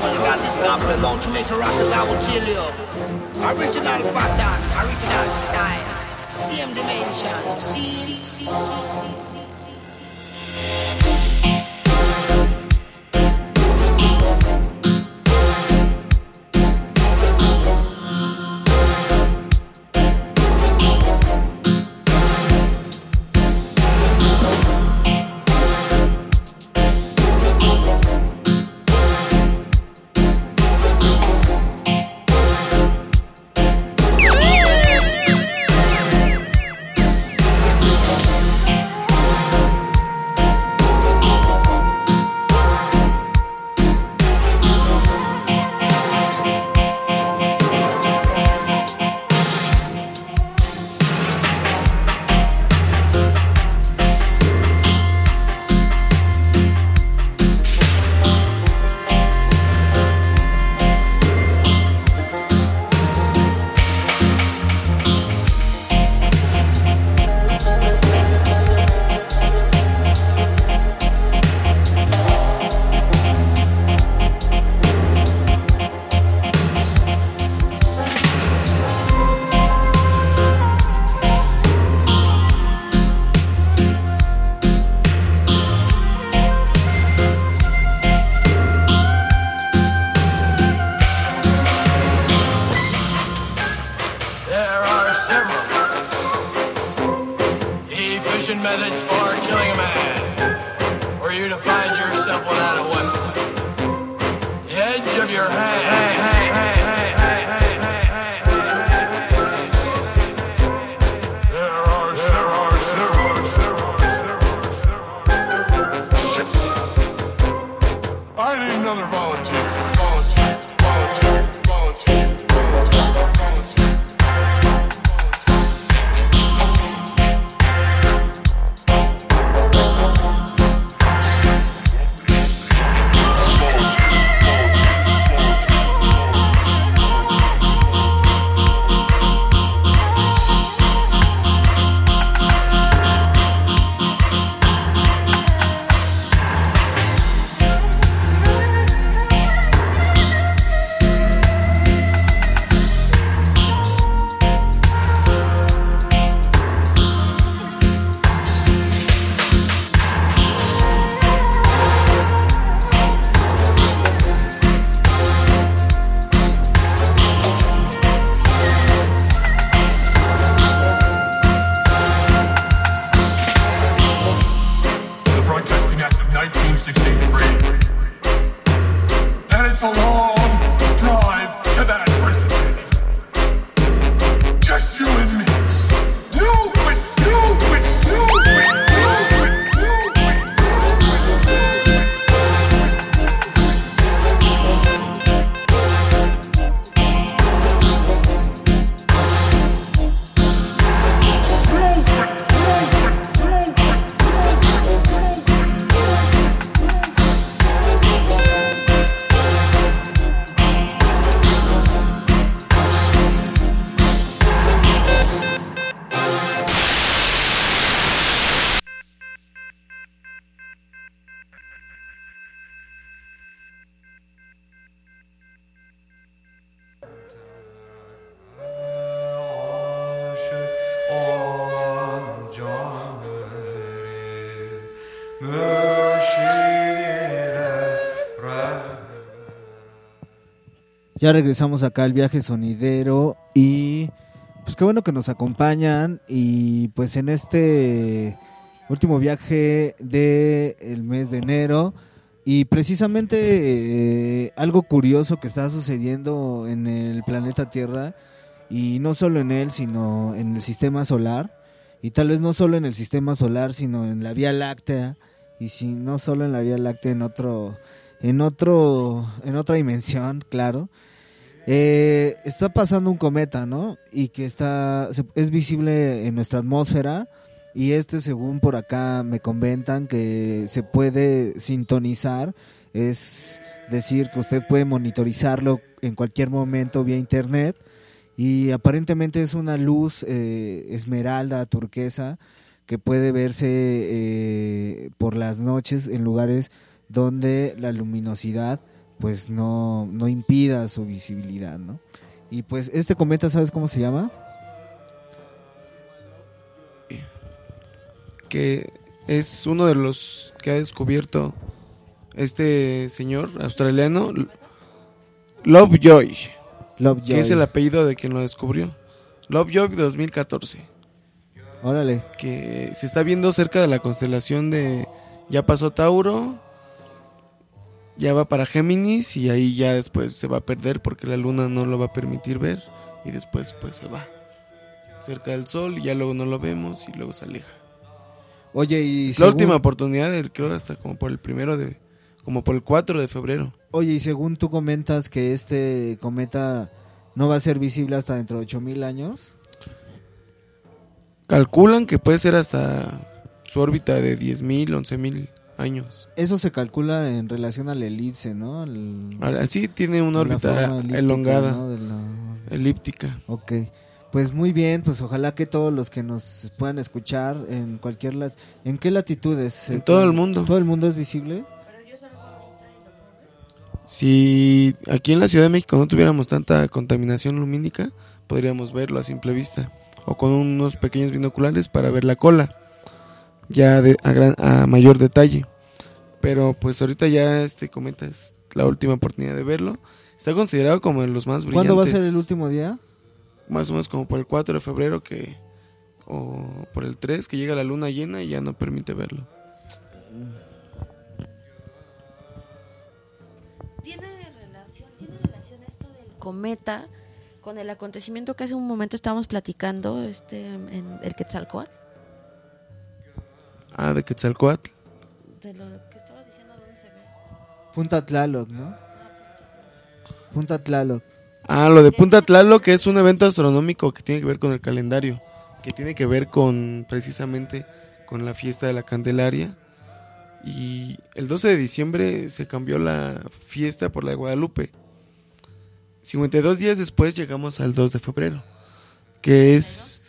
When you got this company bound to make a rockers, I will tell you. Original pattern, original style. Same dimension. See, see, see, see, see, see, see. Methods for killing a man. For you to find yourself without a weapon. The edge of your hand. Ya regresamos acá al viaje sonidero y pues qué bueno que nos acompañan. Y pues en este último viaje del el mes de enero y precisamente eh, algo curioso que está sucediendo en el planeta Tierra y no solo en él sino en el sistema solar. Y tal vez no solo en el sistema solar sino en la Vía Láctea. Y si no solo en la Vía Láctea en otro en otro en otra dimensión claro eh, está pasando un cometa, ¿no? Y que está es visible en nuestra atmósfera y este, según por acá me comentan que se puede sintonizar, es decir, que usted puede monitorizarlo en cualquier momento vía internet y aparentemente es una luz eh, esmeralda turquesa que puede verse eh, por las noches en lugares donde la luminosidad pues no, no impida su visibilidad, ¿no? Y pues este cometa, ¿sabes cómo se llama? que es uno de los que ha descubierto este señor australiano, Lovejoy, Lovejoy. que es el apellido de quien lo descubrió. Lovejoy 2014, Órale. que se está viendo cerca de la constelación de ya pasó Tauro, ya va para Géminis y ahí ya después se va a perder porque la luna no lo va a permitir ver y después pues se va cerca del sol y ya luego no lo vemos y luego se aleja. Oye, y la según- última oportunidad, del- creo hasta como por el primero de, como por el 4 de febrero. Oye, y según tú comentas que este cometa no va a ser visible hasta dentro de 8000 años. Calculan que puede ser hasta su órbita de 10.000, 11.000 años. Eso se calcula en relación al elipse, ¿no? Al- Así tiene una órbita elongada, ¿no? de la- elíptica. Ok. Pues muy bien, pues ojalá que todos los que nos puedan escuchar en cualquier lat- ¿En qué latitudes? En todo el mundo. ¿Todo el mundo es visible? Si aquí en la Ciudad de México no tuviéramos tanta contaminación lumínica, podríamos verlo a simple vista. O con unos pequeños binoculares para ver la cola, ya de, a, gran- a mayor detalle. Pero pues ahorita ya este cometa es la última oportunidad de verlo. Está considerado como de los más brillantes. ¿Cuándo va a ser el último día? Más o menos como por el 4 de febrero que o por el 3 que llega la luna llena y ya no permite verlo. ¿Tiene relación, ¿Tiene relación esto del cometa con el acontecimiento que hace un momento estábamos platicando este en el Quetzalcóatl? Ah, de Quetzalcoatl. De lo Punta Tlaloc, ¿no? Punta Tlaloc. Ah, lo de Punta Tlaloc es un evento astronómico que tiene que ver con el calendario, que tiene que ver con precisamente con la fiesta de la Candelaria. Y el 12 de diciembre se cambió la fiesta por la de Guadalupe. 52 días después llegamos al 2 de febrero, que es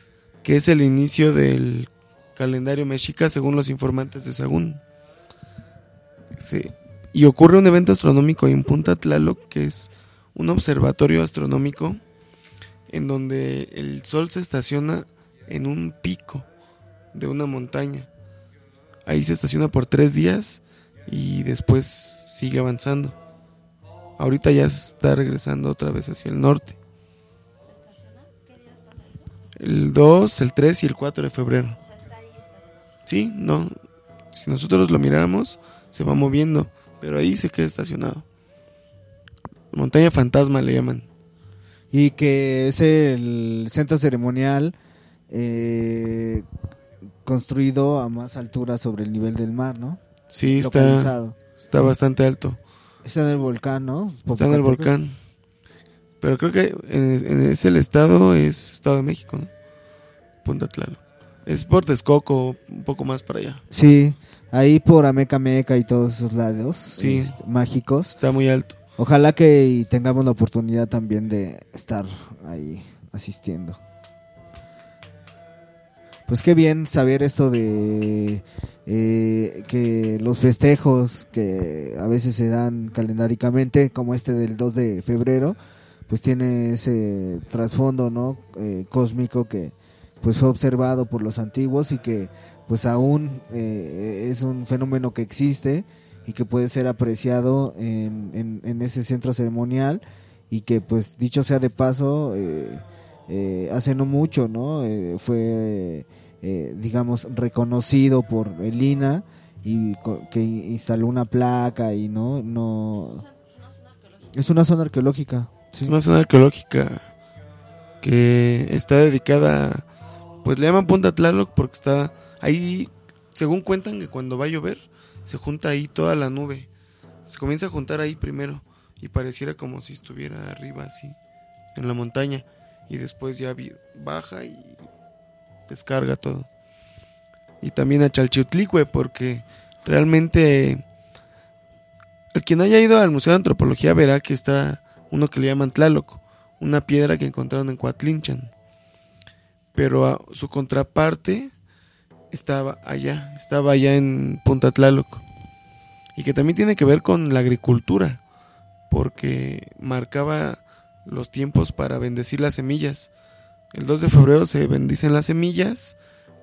que es el inicio del calendario mexica según los informantes de Sagún. Sí. Y ocurre un evento astronómico en Punta Tlaloc que es un observatorio astronómico en donde el sol se estaciona en un pico de una montaña. Ahí se estaciona por tres días y después sigue avanzando. Ahorita ya se está regresando otra vez hacia el norte. El 2, el 3 y el 4 de febrero. Sí, no. Si nosotros lo miráramos, se va moviendo, pero ahí se queda estacionado. montaña fantasma le llaman. Y que es el centro ceremonial eh, construido a más altura sobre el nivel del mar, ¿no? Sí, está, está bastante alto. Está en el volcán, ¿no? Está en el volcán. Pero creo que en, en ese el estado es Estado de México, ¿no? Punta Tlaloc. Es por Texcoco, un poco más para allá. Sí, ahí por Ameca Meca y todos esos lados Sí. mágicos. Está muy alto. Ojalá que tengamos la oportunidad también de estar ahí asistiendo. Pues qué bien saber esto de eh, que los festejos que a veces se dan calendáricamente, como este del 2 de febrero, pues tiene ese trasfondo no Eh, cósmico que pues fue observado por los antiguos y que pues aún eh, es un fenómeno que existe y que puede ser apreciado en, en- en ese centro ceremonial y que pues dicho sea de paso eh, eh, hace no mucho no Eh, fue digamos reconocido por el INA y que instaló una placa y no no es una zona arqueológica. Es una zona arqueológica que está dedicada, pues le llaman Punta Tlaloc porque está ahí, según cuentan que cuando va a llover, se junta ahí toda la nube. Se comienza a juntar ahí primero y pareciera como si estuviera arriba así, en la montaña. Y después ya baja y descarga todo. Y también a Chalchiutlicue porque realmente el quien haya ido al Museo de Antropología verá que está uno que le llaman Tlaloc, una piedra que encontraron en Coatlinchan. Pero a- su contraparte estaba allá, estaba allá en Punta Tlaloc. Y que también tiene que ver con la agricultura, porque marcaba los tiempos para bendecir las semillas. El 2 de febrero se bendicen las semillas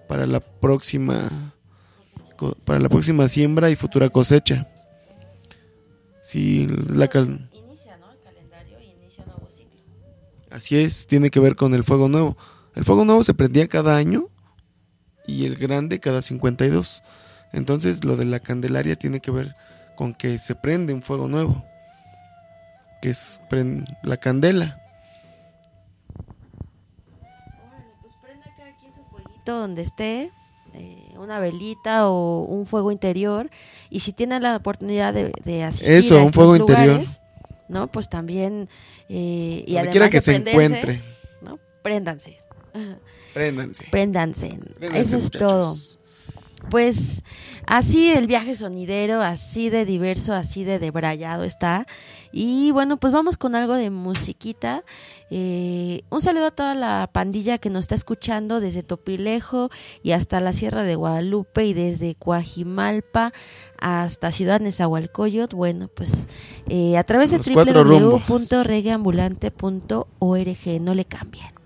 para la próxima para la próxima siembra y futura cosecha. Sí, la cal- Así es, tiene que ver con el fuego nuevo. El fuego nuevo se prendía cada año y el grande cada 52. Entonces lo de la Candelaria tiene que ver con que se prende un fuego nuevo, que es la candela. donde esté, eh, una velita o un fuego interior. Y si tienen la oportunidad de, de asistir Eso, a un fuego lugares, interior. ¿no? Pues también. eh, y Donde además quiera de que se encuentre. ¿no? Préndanse. Préndanse. Préndanse. Préndanse, Eso es muchachos. todo. Pues así el viaje sonidero, así de diverso, así de debrayado está. Y bueno, pues vamos con algo de musiquita. Eh, un saludo a toda la pandilla que nos está escuchando desde Topilejo y hasta la Sierra de Guadalupe y desde Coajimalpa hasta Ciudad Nezahualcóyotl. Bueno, pues eh, a través de www.reggaeambulante.org. No le cambien.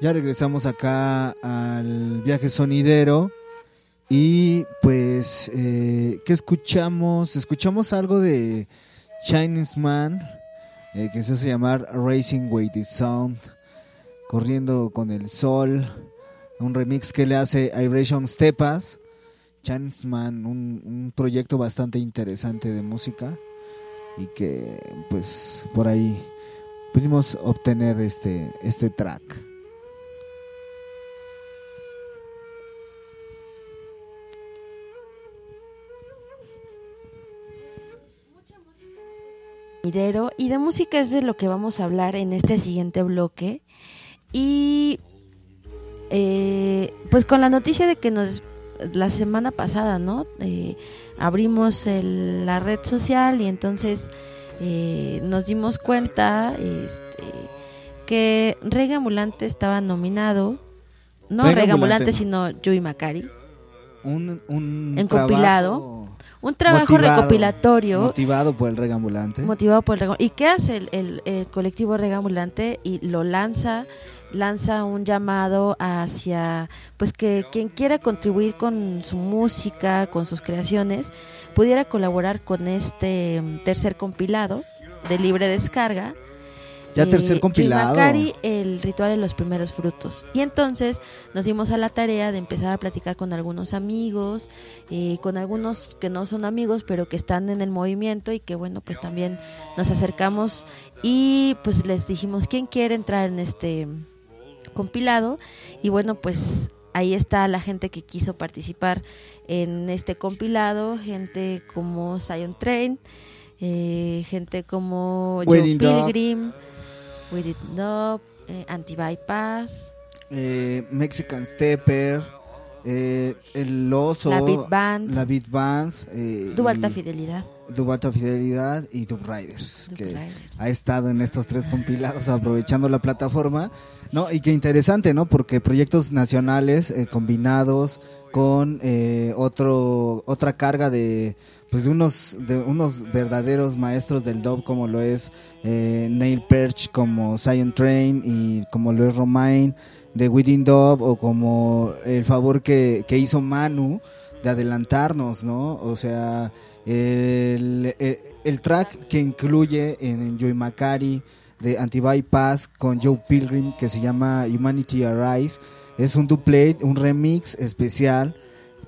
Ya regresamos acá al viaje sonidero y pues, eh, ¿qué escuchamos? Escuchamos algo de Chinese Man, eh, que se hace llamar Racing with the Sound, Corriendo con el Sol, un remix que le hace Vibration Stepas, Chinese Man, un, un proyecto bastante interesante de música y que pues por ahí pudimos obtener este, este track. Sonidero y de música es de lo que vamos a hablar en este siguiente bloque. Y eh, pues con la noticia de que nos la semana pasada no Eh, abrimos el- la red social y entonces eh, nos dimos cuenta este, que Reggae Ambulante estaba nominado no Reggae Ambulante Ambulante. sino Yui Macari. Un, un en trabajo compilado un trabajo motivado, recopilatorio Motivado por el reggae ambulante. motivado por el reggae. ¿Y qué hace el, el- el colectivo Reggae Ambulante? Y lo lanza, lanza un llamado hacia, pues que quien quiera contribuir con su música, con sus creaciones, pudiera colaborar con este mm, tercer compilado de libre descarga. Ya tercer compilado. El ritual de los primeros frutos. Y entonces nos dimos a la tarea de empezar a platicar con algunos amigos, eh, con algunos que no son amigos, pero que están en el movimiento y que bueno, pues también nos acercamos y pues les dijimos quién quiere entrar en este compilado y bueno, pues ahí está la gente que quiso participar en este compilado, gente como Zion Train, eh, gente como Joe Dog. We Did Not, eh, Anti-Bypass, eh, Mexican Stepper, eh, el oso, La Beat Band. la Beat Band, eh, Dub Alta Fidelidad. Alta Fidelidad y Dub Riders, Dub que Riders. ha estado en estos tres compilados aprovechando la plataforma, ¿no? Y qué interesante, ¿no? Porque proyectos nacionales eh, combinados con eh, otro otra carga de pues de unos de unos verdaderos maestros del dub como lo es eh, Neil Perch como Zion Train y como lo es Romain de Within Dub o como el favor que, que hizo Manu de adelantarnos, ¿no? O sea, el, el, el track que incluye en Joy Macari de Anti-Bypass con Joe Pilgrim que se llama Humanity Arise es un duplet, un remix especial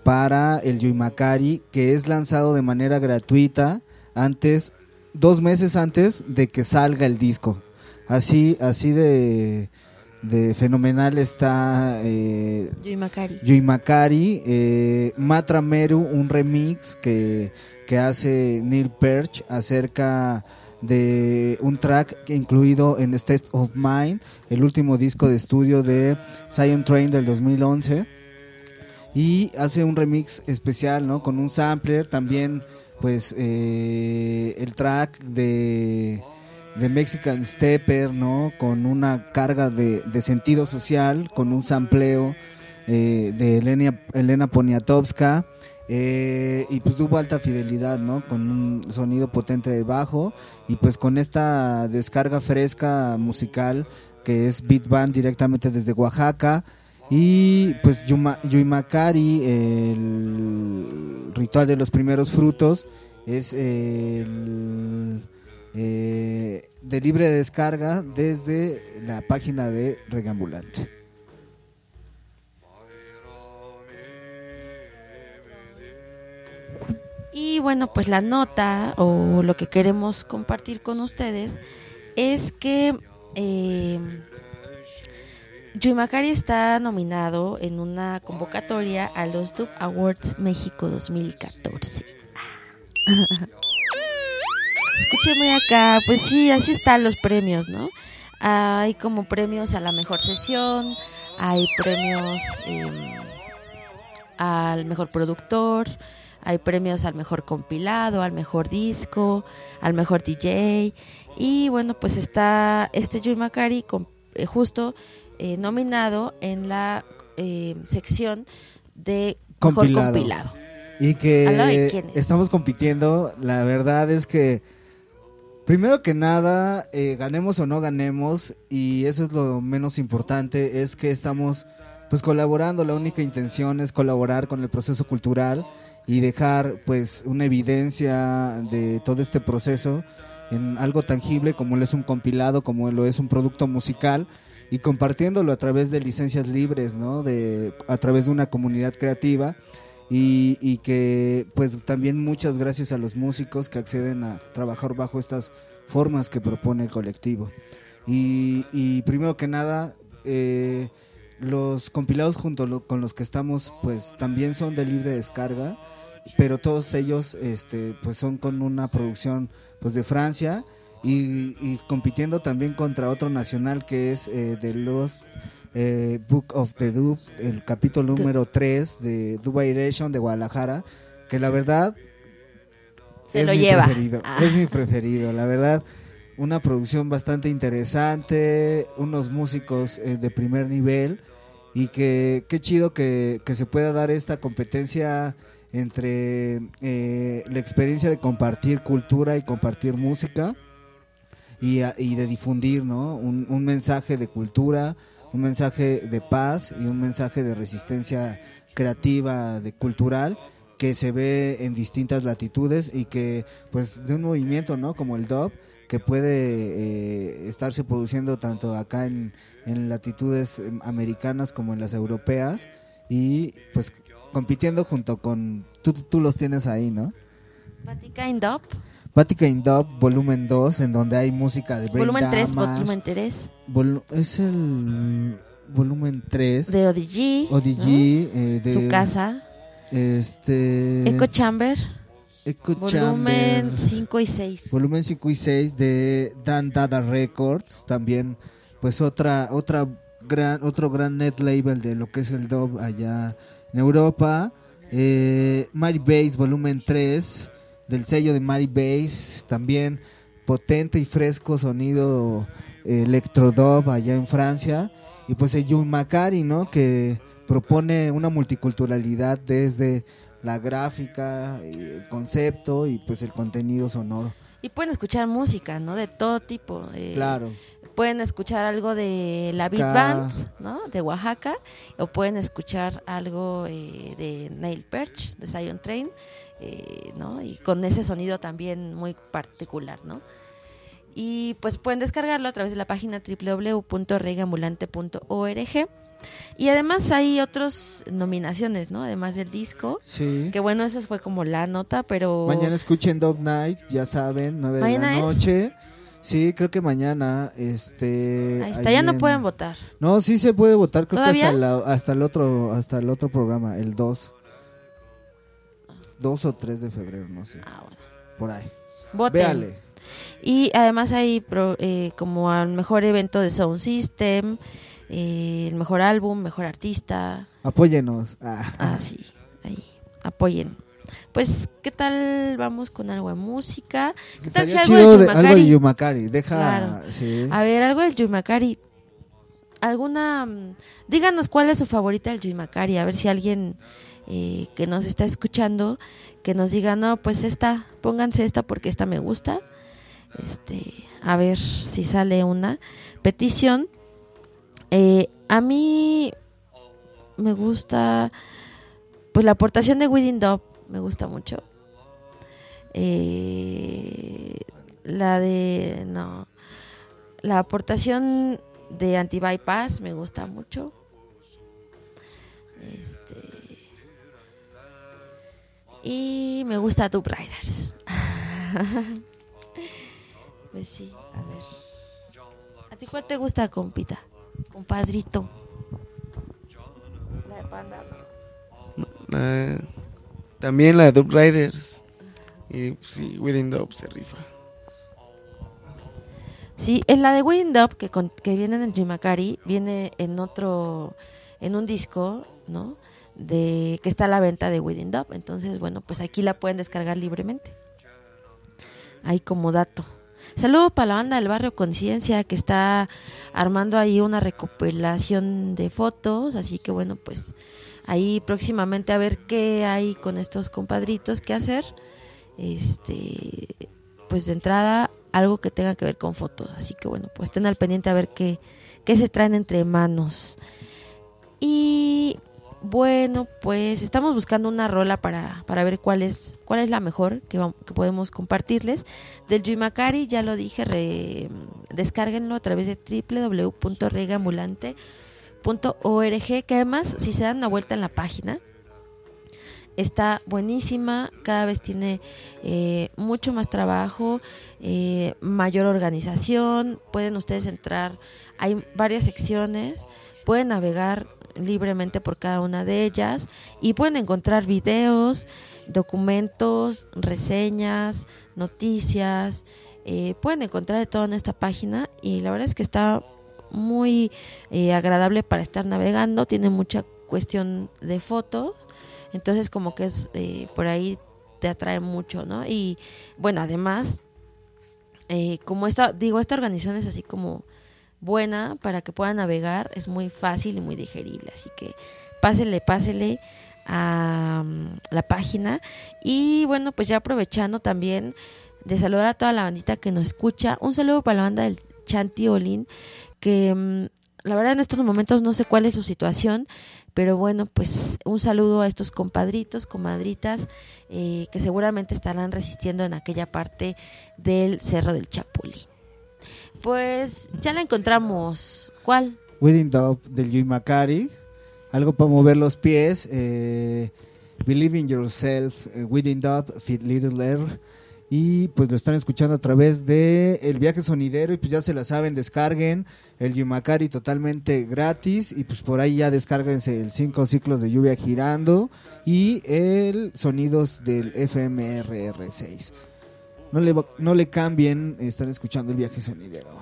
para el Joy Macari que es lanzado de manera gratuita antes, dos meses antes de que salga el disco. Así, así de, de fenomenal está eh, Yui Macari. Yui Macari, eh, Matra Meru, un remix que, que hace Neil Perch acerca de un track incluido en State of Mind, el último disco de estudio de Zion Train del 2011 y hace un remix especial, ¿no? Con un sampler, también pues eh, el track de, de Mexican Stepper, ¿no? Con una carga de, de sentido social, con un sampleo eh, de Elena, Elena Poniatowska. eh, y pues tuvo alta fidelidad, ¿no? Con un sonido potente de bajo y pues con esta descarga fresca musical que es Beat Band directamente desde Oaxaca y pues Yuma, Yuimakari, el ritual de los primeros frutos, es el eh, de libre descarga desde la página de Regambulante. Y bueno, pues la nota o lo que queremos compartir con ustedes es que eh, Yui Macari está nominado en una convocatoria a los Dub Awards México 2014. Escúcheme acá, pues sí, así están los premios, ¿no? Hay como premios a la mejor sesión, hay premios eh, al mejor productor, Hay premios al mejor compilado, al mejor disco, al mejor DJ. Y bueno, pues está este Joy Macari con- eh, justo eh, nominado en la eh, sección de mejor Compilado. compilado. Y que estamos compitiendo, la verdad es que primero que nada, eh, ganemos o no ganemos, y eso es lo menos importante, es que estamos pues colaborando, la única intención es colaborar con el proceso cultural y dejar pues una evidencia de todo este proceso en algo tangible como lo es un compilado, como lo es un producto musical y compartiéndolo a través de licencias libres, ¿no? De a través de una comunidad creativa y, y que pues también muchas gracias a los músicos que acceden a trabajar bajo estas formas que propone el colectivo. Y, y primero que nada, eh, los compilados junto con los que estamos pues también son de libre descarga, pero todos ellos este, pues son con una producción pues de Francia y, y compitiendo también contra otro nacional que es eh, The Lost eh, Book of the Dub, el capítulo número 3 de Dubairation de Guadalajara, que la verdad Se es lo mi lleva. preferido, Ah. es mi preferido, la verdad una producción bastante interesante, unos músicos eh, de primer nivel y que qué chido que, que se pueda dar esta competencia entre eh, la experiencia de compartir cultura y compartir música y, y de difundir ¿no? un, un mensaje de cultura, un mensaje de paz y un mensaje de resistencia creativa, de cultural que se ve en distintas latitudes y que pues de un movimiento no como el dub que puede eh, estarse produciendo tanto acá en, en latitudes em, americanas como en las europeas y pues compitiendo junto con tú, tú los tienes ahí no Vatican Dub, Vatican Dub volumen 2 en donde hay música de Brain volumen 3, Damage, volumen 3 volu- es el volumen 3 de ODG, ODG ¿no? eh, de Su casa, este. Echo Chamber, Echo volumen Chamber. 5 y 6. volumen 5 y 6 de Dan Dada Records. También pues otra otra gran otro gran net label de lo que es el dub allá en Europa. Eh, Mary Bass volumen 3 del sello de Mary Bass también potente y fresco sonido eh, electrodub allá en Francia y pues el Jun Macari no que propone una multiculturalidad desde la gráfica, el concepto y pues el contenido sonoro. Y pueden escuchar música, ¿no? De todo tipo. eh, Claro. Pueden escuchar algo de la Beat. Band, ¿no? De Oaxaca. O pueden escuchar algo eh, de Nail Perch, de Zion Train, eh, ¿no? Y con ese sonido también muy particular, ¿no? Y pues pueden descargarlo a través de la página www.regambulante.org. Y además hay otras nominaciones, ¿no? Además del disco. Sí. Que bueno, esa fue como la nota, pero... Mañana escuchen Dub Night, ya saben, 9 de la noche. Sí, creo que mañana, este... Ahí está, ya no en- pueden votar. No, sí se puede votar, creo que hasta, la- hasta el otro hasta el otro programa, el 2. 2 o 3 de febrero, no sé. Por ahí. Ah, Voten. Véale. Y además hay pro- eh, como al mejor evento de Sound System, eh, el mejor álbum, mejor artista. Apóyenos. Ah. Ah, sí, ahí, apoyen. Pues, ¿qué tal vamos con algo de música? ¿Qué tal si algo chido de algo de Yumacari? Deja- Claro. sí. A ver, algo del Yumacari. ¿Alguna... mm, Díganos cuál es su favorita del Yumacari, a ver si alguien eh, que nos está escuchando, que nos diga, no, pues esta, pónganse esta porque esta me gusta. Este, a ver si sale una petición. Eh, a mí me gusta, pues la aportación de Wedding Dove me gusta mucho. Eh, la de, no, la aportación de Anti-Bypass me gusta mucho. Este, y me gusta Dub Riders. pues sí, a ver. ¿A ti cuál te gusta, compita? Compadrito. La de Panda. La- también la de Dub Riders. Y pues, sí, Within Dub se rifa. Sí, es la de Wind Up que, con- que viene en Jimacari, viene en otro, en un disco, ¿no? De que está a la venta de Wedding Dub. Entonces, bueno, pues aquí la pueden descargar libremente. Ahí como dato. Saludo para la banda del barrio Conciencia que está armando ahí una recopilación de fotos, así que bueno, pues ahí próximamente a ver qué hay con estos compadritos que hacer. Este, pues de entrada algo que tenga que ver con fotos, así que bueno, pues estén al pendiente a ver qué, qué se traen entre manos. Y bueno, pues estamos buscando una rola para, para ver cuál es, cuál es la mejor que, vam- que podemos compartirles. Del Yuimacari, ya lo dije, re- descárguenlo a través de www.regambulante.org, que además, si se dan una vuelta en la página, está buenísima, cada vez tiene eh, mucho más trabajo, eh, mayor organización, pueden ustedes entrar, hay varias secciones, pueden navegar libremente por cada una de ellas y pueden encontrar videos, documentos, reseñas, noticias, eh, pueden encontrar de todo en esta página y la verdad es que está muy eh, agradable para estar navegando, tiene mucha cuestión de fotos, entonces como que es eh, por ahí te atrae mucho, ¿no? Y bueno, además, eh, como esta, digo, esta organización es así como buena para que puedan navegar, es muy fácil y muy digerible, así que pásele, pásele a mm, la página y bueno, pues ya aprovechando también de saludar a toda la bandita que nos escucha, un saludo para la banda del Chanti Olin, que mm, la verdad en estos momentos no sé cuál es su situación, pero bueno, pues un saludo a estos compadritos, comadritas, eh, que seguramente estarán resistiendo en aquella parte del Cerro del Chapulín. Pues ya la encontramos. ¿Cuál? Wedding Dub del Yui Macari. Algo para mover los pies. eh, Believe in Yourself, eh, Wedding Dub, Fit Little. Y pues lo están escuchando a través de El Viaje Sonidero. Y pues ya se la saben, descarguen el Yumacari totalmente gratis. Y pues por ahí ya descárguense el 5 ciclos de lluvia girando. Y el Sonidos del FMRR6. No le, no le cambien, están escuchando el viaje sonidero.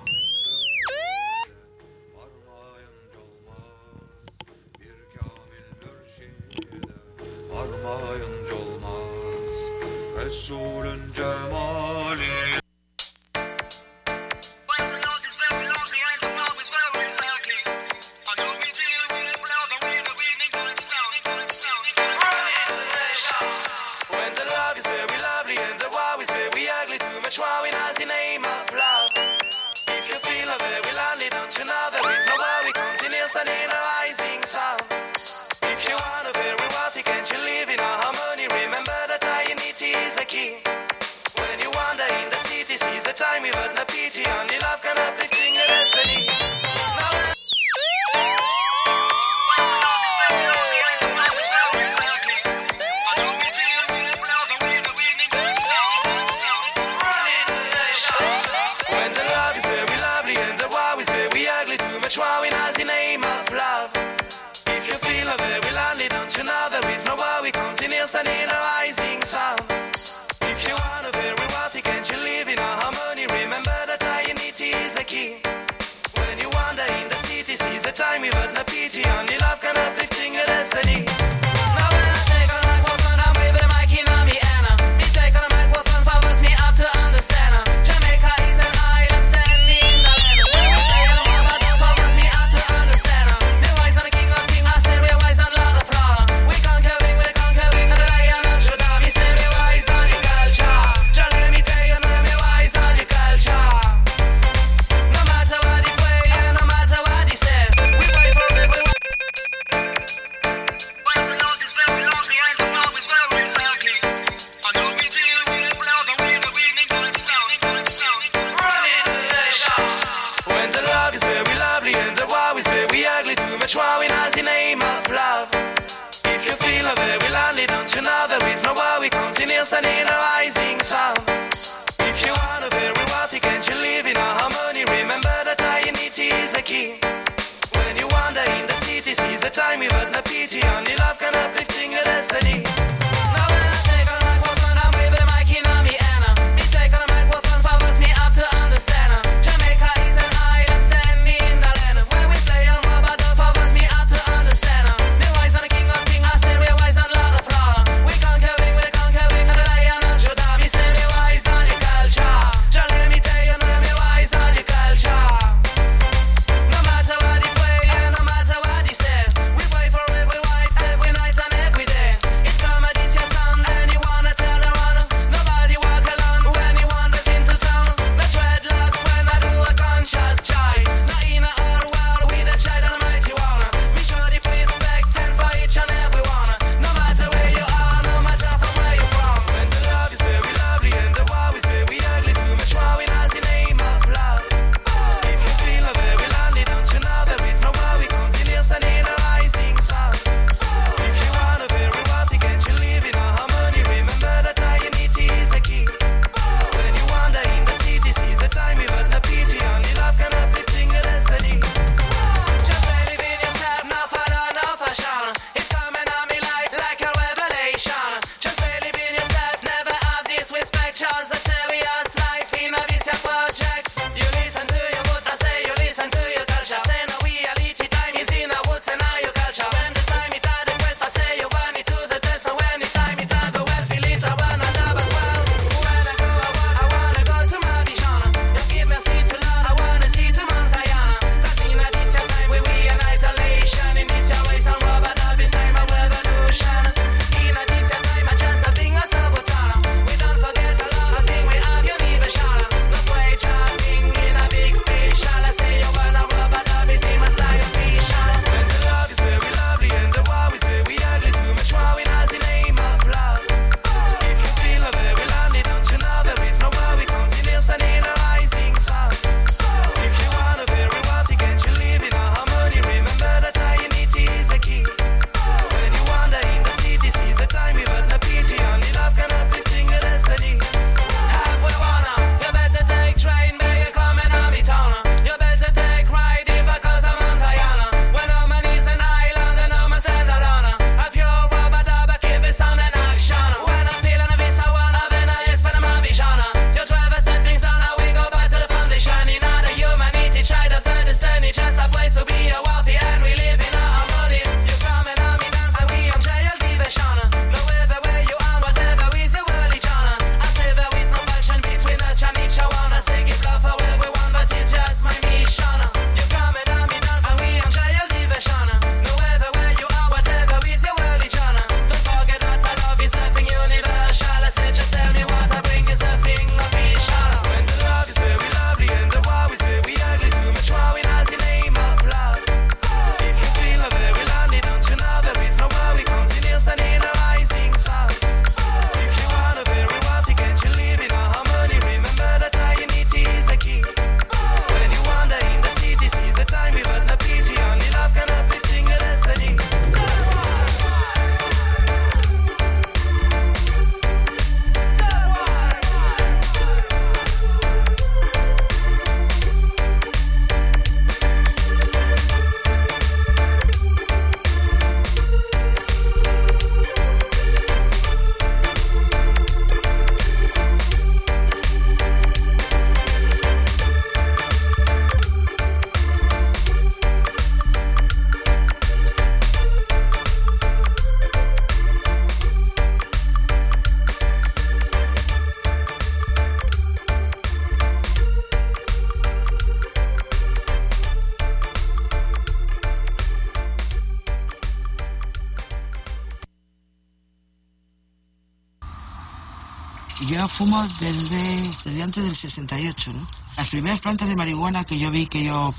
Seize the fumo desde, desde antes del 68, ¿no? Las primeras plantas de marihuana que yo vi, que yo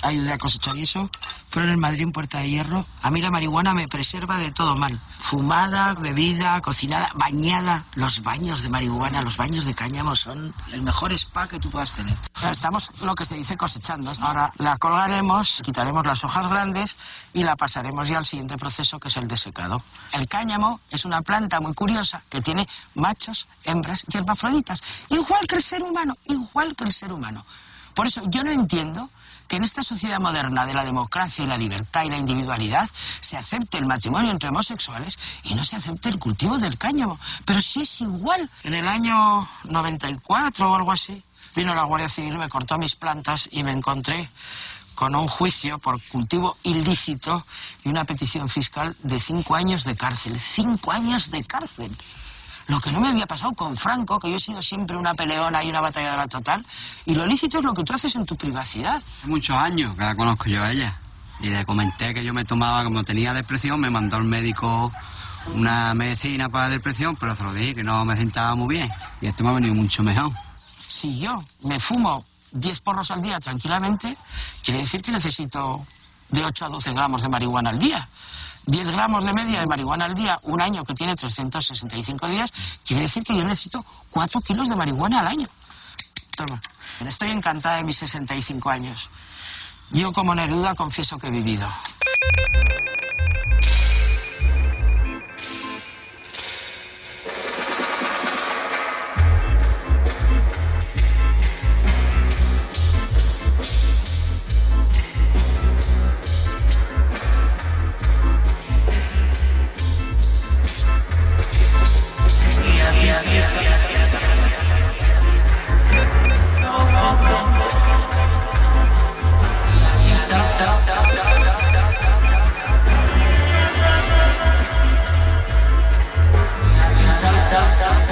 ayudé a cosechar y eso, fueron en Madrid, en Puerta de Hierro. A mí la marihuana me preserva de todo mal. Fumada, bebida, cocinada, bañada. Los baños de marihuana, los baños de cáñamo son el mejor spa que tú puedas tener. Estamos lo que se dice cosechando. Ahora la colgaremos, quitaremos las hojas grandes y la pasaremos ya al siguiente proceso que es el de secado. El cáñamo es una planta muy curiosa que tiene machos, hembras y hermafroditas, igual que el ser humano, igual que el ser humano. Por eso yo no entiendo que en esta sociedad moderna de la democracia y la libertad y la individualidad se acepte el matrimonio entre homosexuales y no se acepte el cultivo del cáñamo. Pero sí es igual. En el año 94 o algo así, vino la Guardia Civil, me cortó mis plantas y me encontré con un juicio por cultivo ilícito y una petición fiscal de cinco años de cárcel. Cinco años de cárcel. Lo que no me había pasado con Franco, que yo he sido siempre una peleona y una batalladora total, y lo lícito es lo que tú haces en tu privacidad. Hace muchos años que la conozco yo a ella. Y le comenté que yo me tomaba, como tenía depresión, me mandó el médico una medicina para depresión, pero se lo dije que no me sentaba muy bien. Y esto me ha venido mucho mejor. Si yo me fumo 10 porros al día tranquilamente, quiere decir que necesito de 8 a 12 gramos de marihuana al día. 10 gramos de media de marihuana al día, un año que tiene 365 días, quiere decir que yo necesito 4 kilos de marihuana al año. Toma. Estoy encantada de mis 65 años. Yo como Neruda confieso que he vivido. Stop, stop, stop.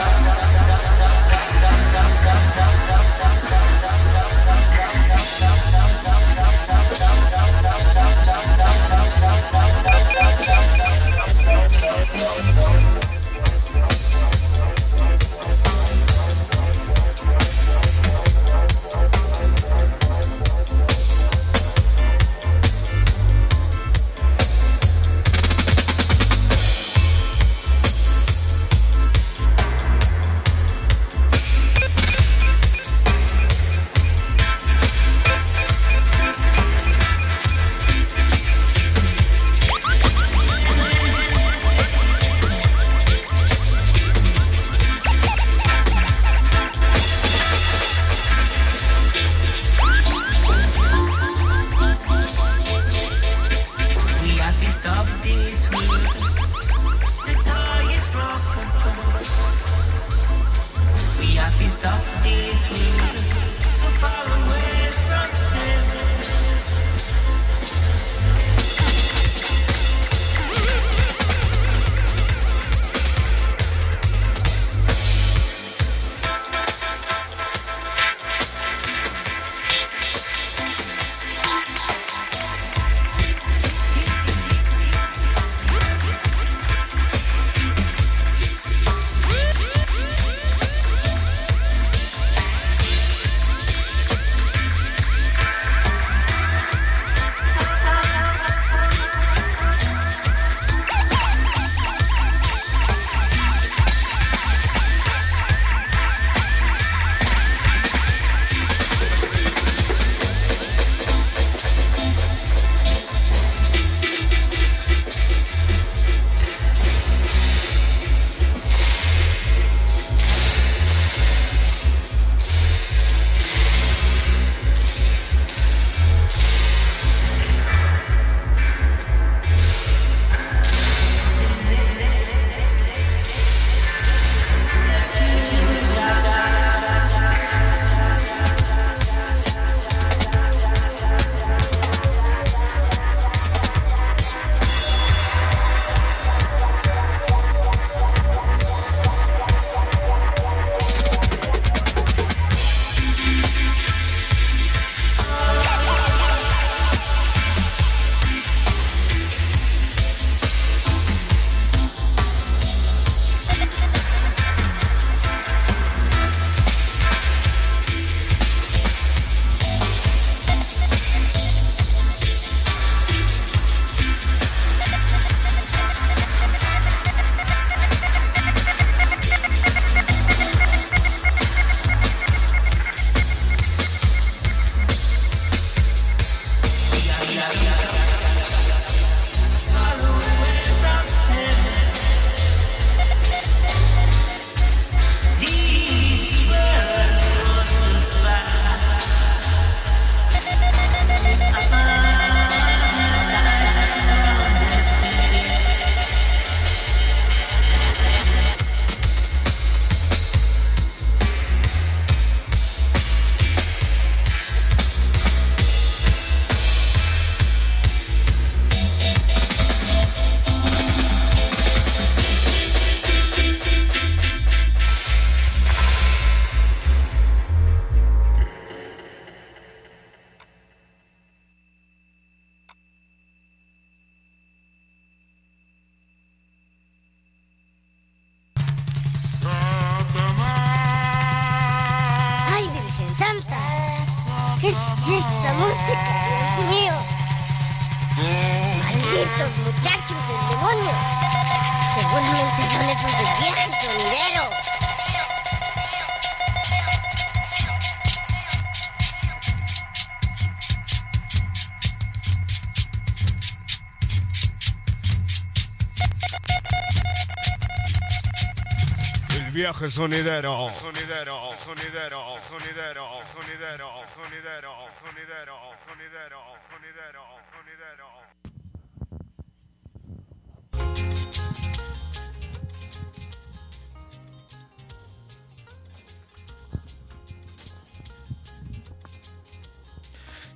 Sonidero. Sonidero, sonidero, sonidero, sonidero, sonidero, sonidero, sonidero, sonidero, sonidero.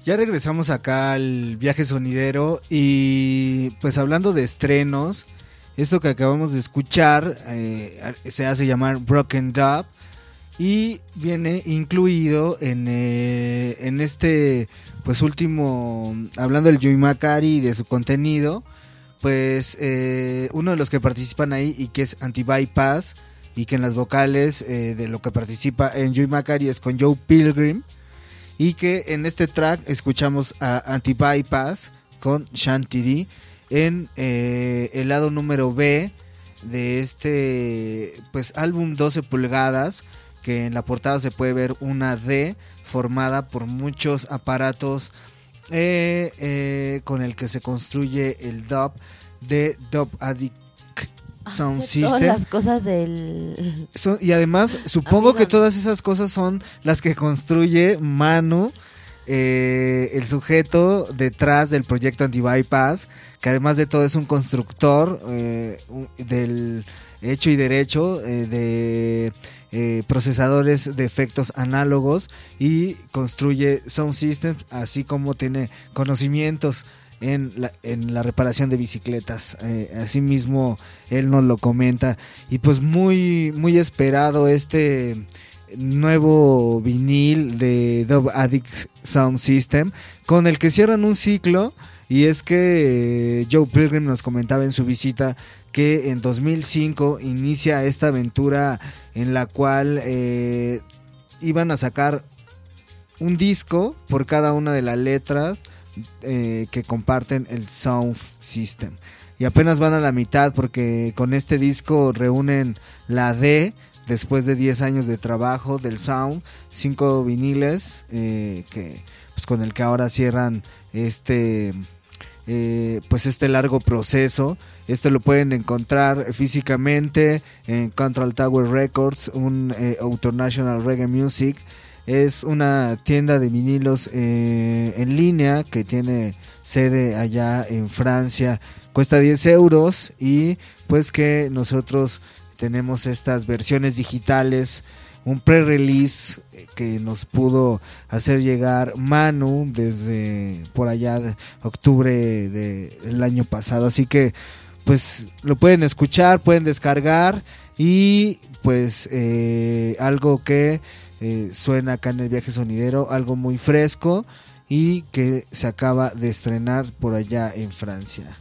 Ya regresamos acá al viaje sonidero y pues hablando de estrenos, esto que acabamos de escuchar eh, se hace llamar Broken Dub y viene incluido en, eh, en este pues último, hablando del Yui Macari y de su contenido, pues eh, uno de los que participan ahí y que es Anti-Bypass y que en las vocales de lo que participa en Yui Macari es con Joe Pilgrim y que en este track escuchamos a Anti-Bypass con Shanty D en eh, el lado número B de este pues álbum 12 pulgadas que en la portada se puede ver una D formada por muchos aparatos eh, eh, con el que se construye el dub de Dub Addict Sound Hace todas System. las cosas del... Son- y además, supongo que todas esas cosas son las que construye Manu, eh, el sujeto detrás del proyecto Anti-Bypass, que además de todo es un constructor eh, del hecho y derecho eh, de procesadores de efectos análogos y construye sound systems, así como tiene conocimientos en la, en la reparación de bicicletas. Eh, asimismo, él nos lo comenta. Y pues muy, muy esperado este nuevo vinil de Dub Addict Sound System, con el que cierran un ciclo. Y es que eh, Joe Pilgrim nos comentaba en su visita que en 2005 inicia esta aventura en la cual eh, iban a sacar un disco por cada una de las letras eh, que comparten el Sound System. Y apenas van a la mitad porque con este disco reúnen la D después de 10 años de trabajo del Sound, cinco viniles eh, que pues con el que ahora cierran este eh, pues este largo proceso. Esto lo pueden encontrar físicamente en Control Tower Records, un eh, International Reggae Music. Es una tienda de vinilos eh, en línea que tiene sede allá en Francia. Cuesta 10 euros y pues que nosotros tenemos estas versiones digitales un pre-release que nos pudo hacer llegar Manu desde por allá de octubre del año pasado. Así que pues lo pueden escuchar, pueden descargar y pues eh, algo que eh, suena acá en el viaje sonidero, algo muy fresco y que se acaba de estrenar por allá en Francia.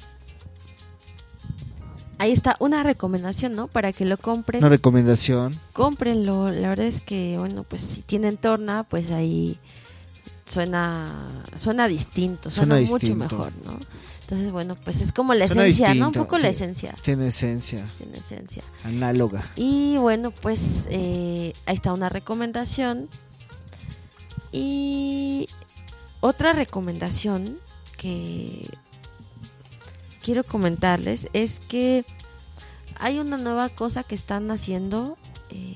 Ahí está una recomendación, ¿no? Para que lo compren. Una recomendación. Cómprenlo. La verdad es que, bueno, pues si tienen torna, pues ahí suena suena distinto, suena, Suena mucho mejor, ¿no? Entonces, bueno, pues es como la Suena esencia, ¿no? Un poco la esencia. Tiene esencia. Tiene esencia. Análoga. Y bueno, pues eh, ahí está una recomendación. Y otra recomendación que quiero comentarles es que hay una nueva cosa que están haciendo eh,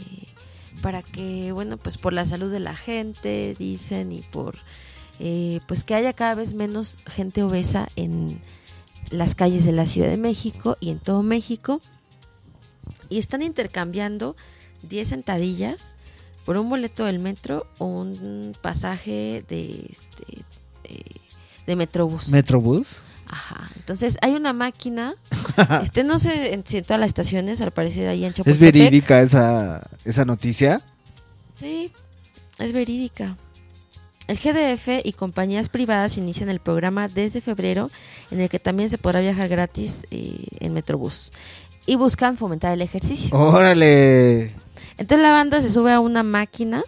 para que, bueno, pues por la salud de la gente, dicen, y por eh, pues que haya cada vez menos gente obesa en las calles de la Ciudad de México y en todo México. Y están intercambiando 10 sentadillas por un boleto del metro o un pasaje de este eh, de Metrobús. Metrobús. Ajá. Entonces hay una máquina, este no sé en, si en todas las estaciones, al parecer ahí en ¿Es Chapultepec. verídica esa, esa noticia? Sí, es verídica. El GDF y compañías privadas inician el programa desde febrero, en el que también se podrá viajar gratis eh, en Metrobús. Y buscan fomentar el ejercicio. Órale. Entonces la banda se sube a una máquina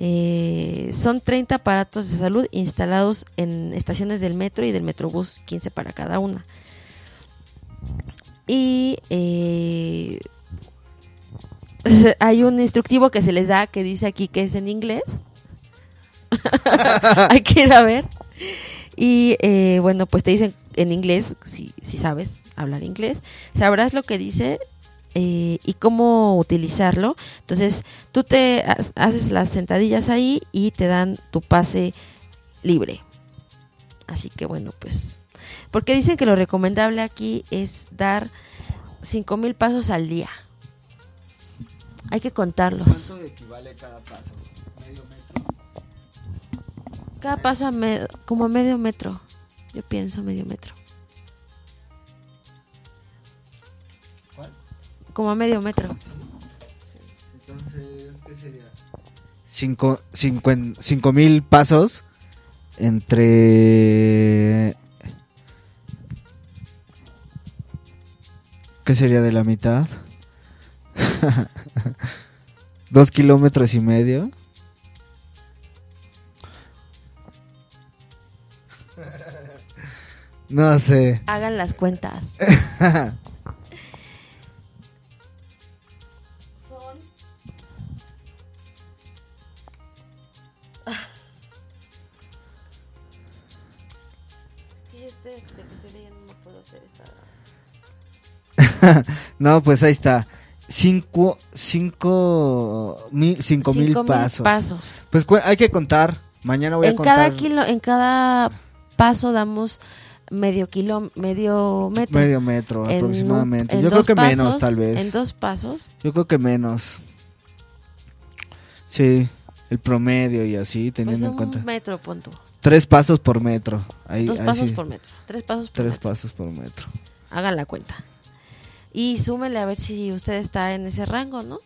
Eh, son 30 aparatos de salud instalados en estaciones del metro y del metrobús, 15 para cada una. Y eh, hay un instructivo que se les da que dice aquí que es en inglés. hay que ir a ver. Y eh, bueno, pues te dicen en inglés, si, si sabes hablar inglés, sabrás lo que dice eh, y cómo utilizarlo. Entonces, tú te ha- haces las sentadillas ahí y te dan tu pase libre. Así que bueno, pues. Porque dicen que lo recomendable aquí es dar 5000 pasos al día. Hay que contarlos. equivale cada paso? Cada paso a me- como a medio metro. Yo pienso medio metro. Como a medio metro. Entonces, ¿qué sería? Cinco, cinco mil pasos entre... ¿Qué sería de la mitad? Dos kilómetros y medio. No sé. Hagan las cuentas. no, pues ahí está. Cinco, cinco mil, cinco mil Cinco mil pasos. pasos. Pues hay que contar. Mañana voy a contar. cada kilo, en cada paso damos medio kilo, medio metro. Medio metro En aproximadamente. en Yo creo que menos, tal vez. En dos pasos. Yo creo que menos. Sí, el promedio y así, Pues teniendo en cuenta. metro, pon tú. Tres pasos por metro. Ahí, Dos ahí pasos sí. por metro. Tres pasos por Tres metro. pasos por metro. Hagan la cuenta. Y súmele a ver si usted está en ese rango, ¿no?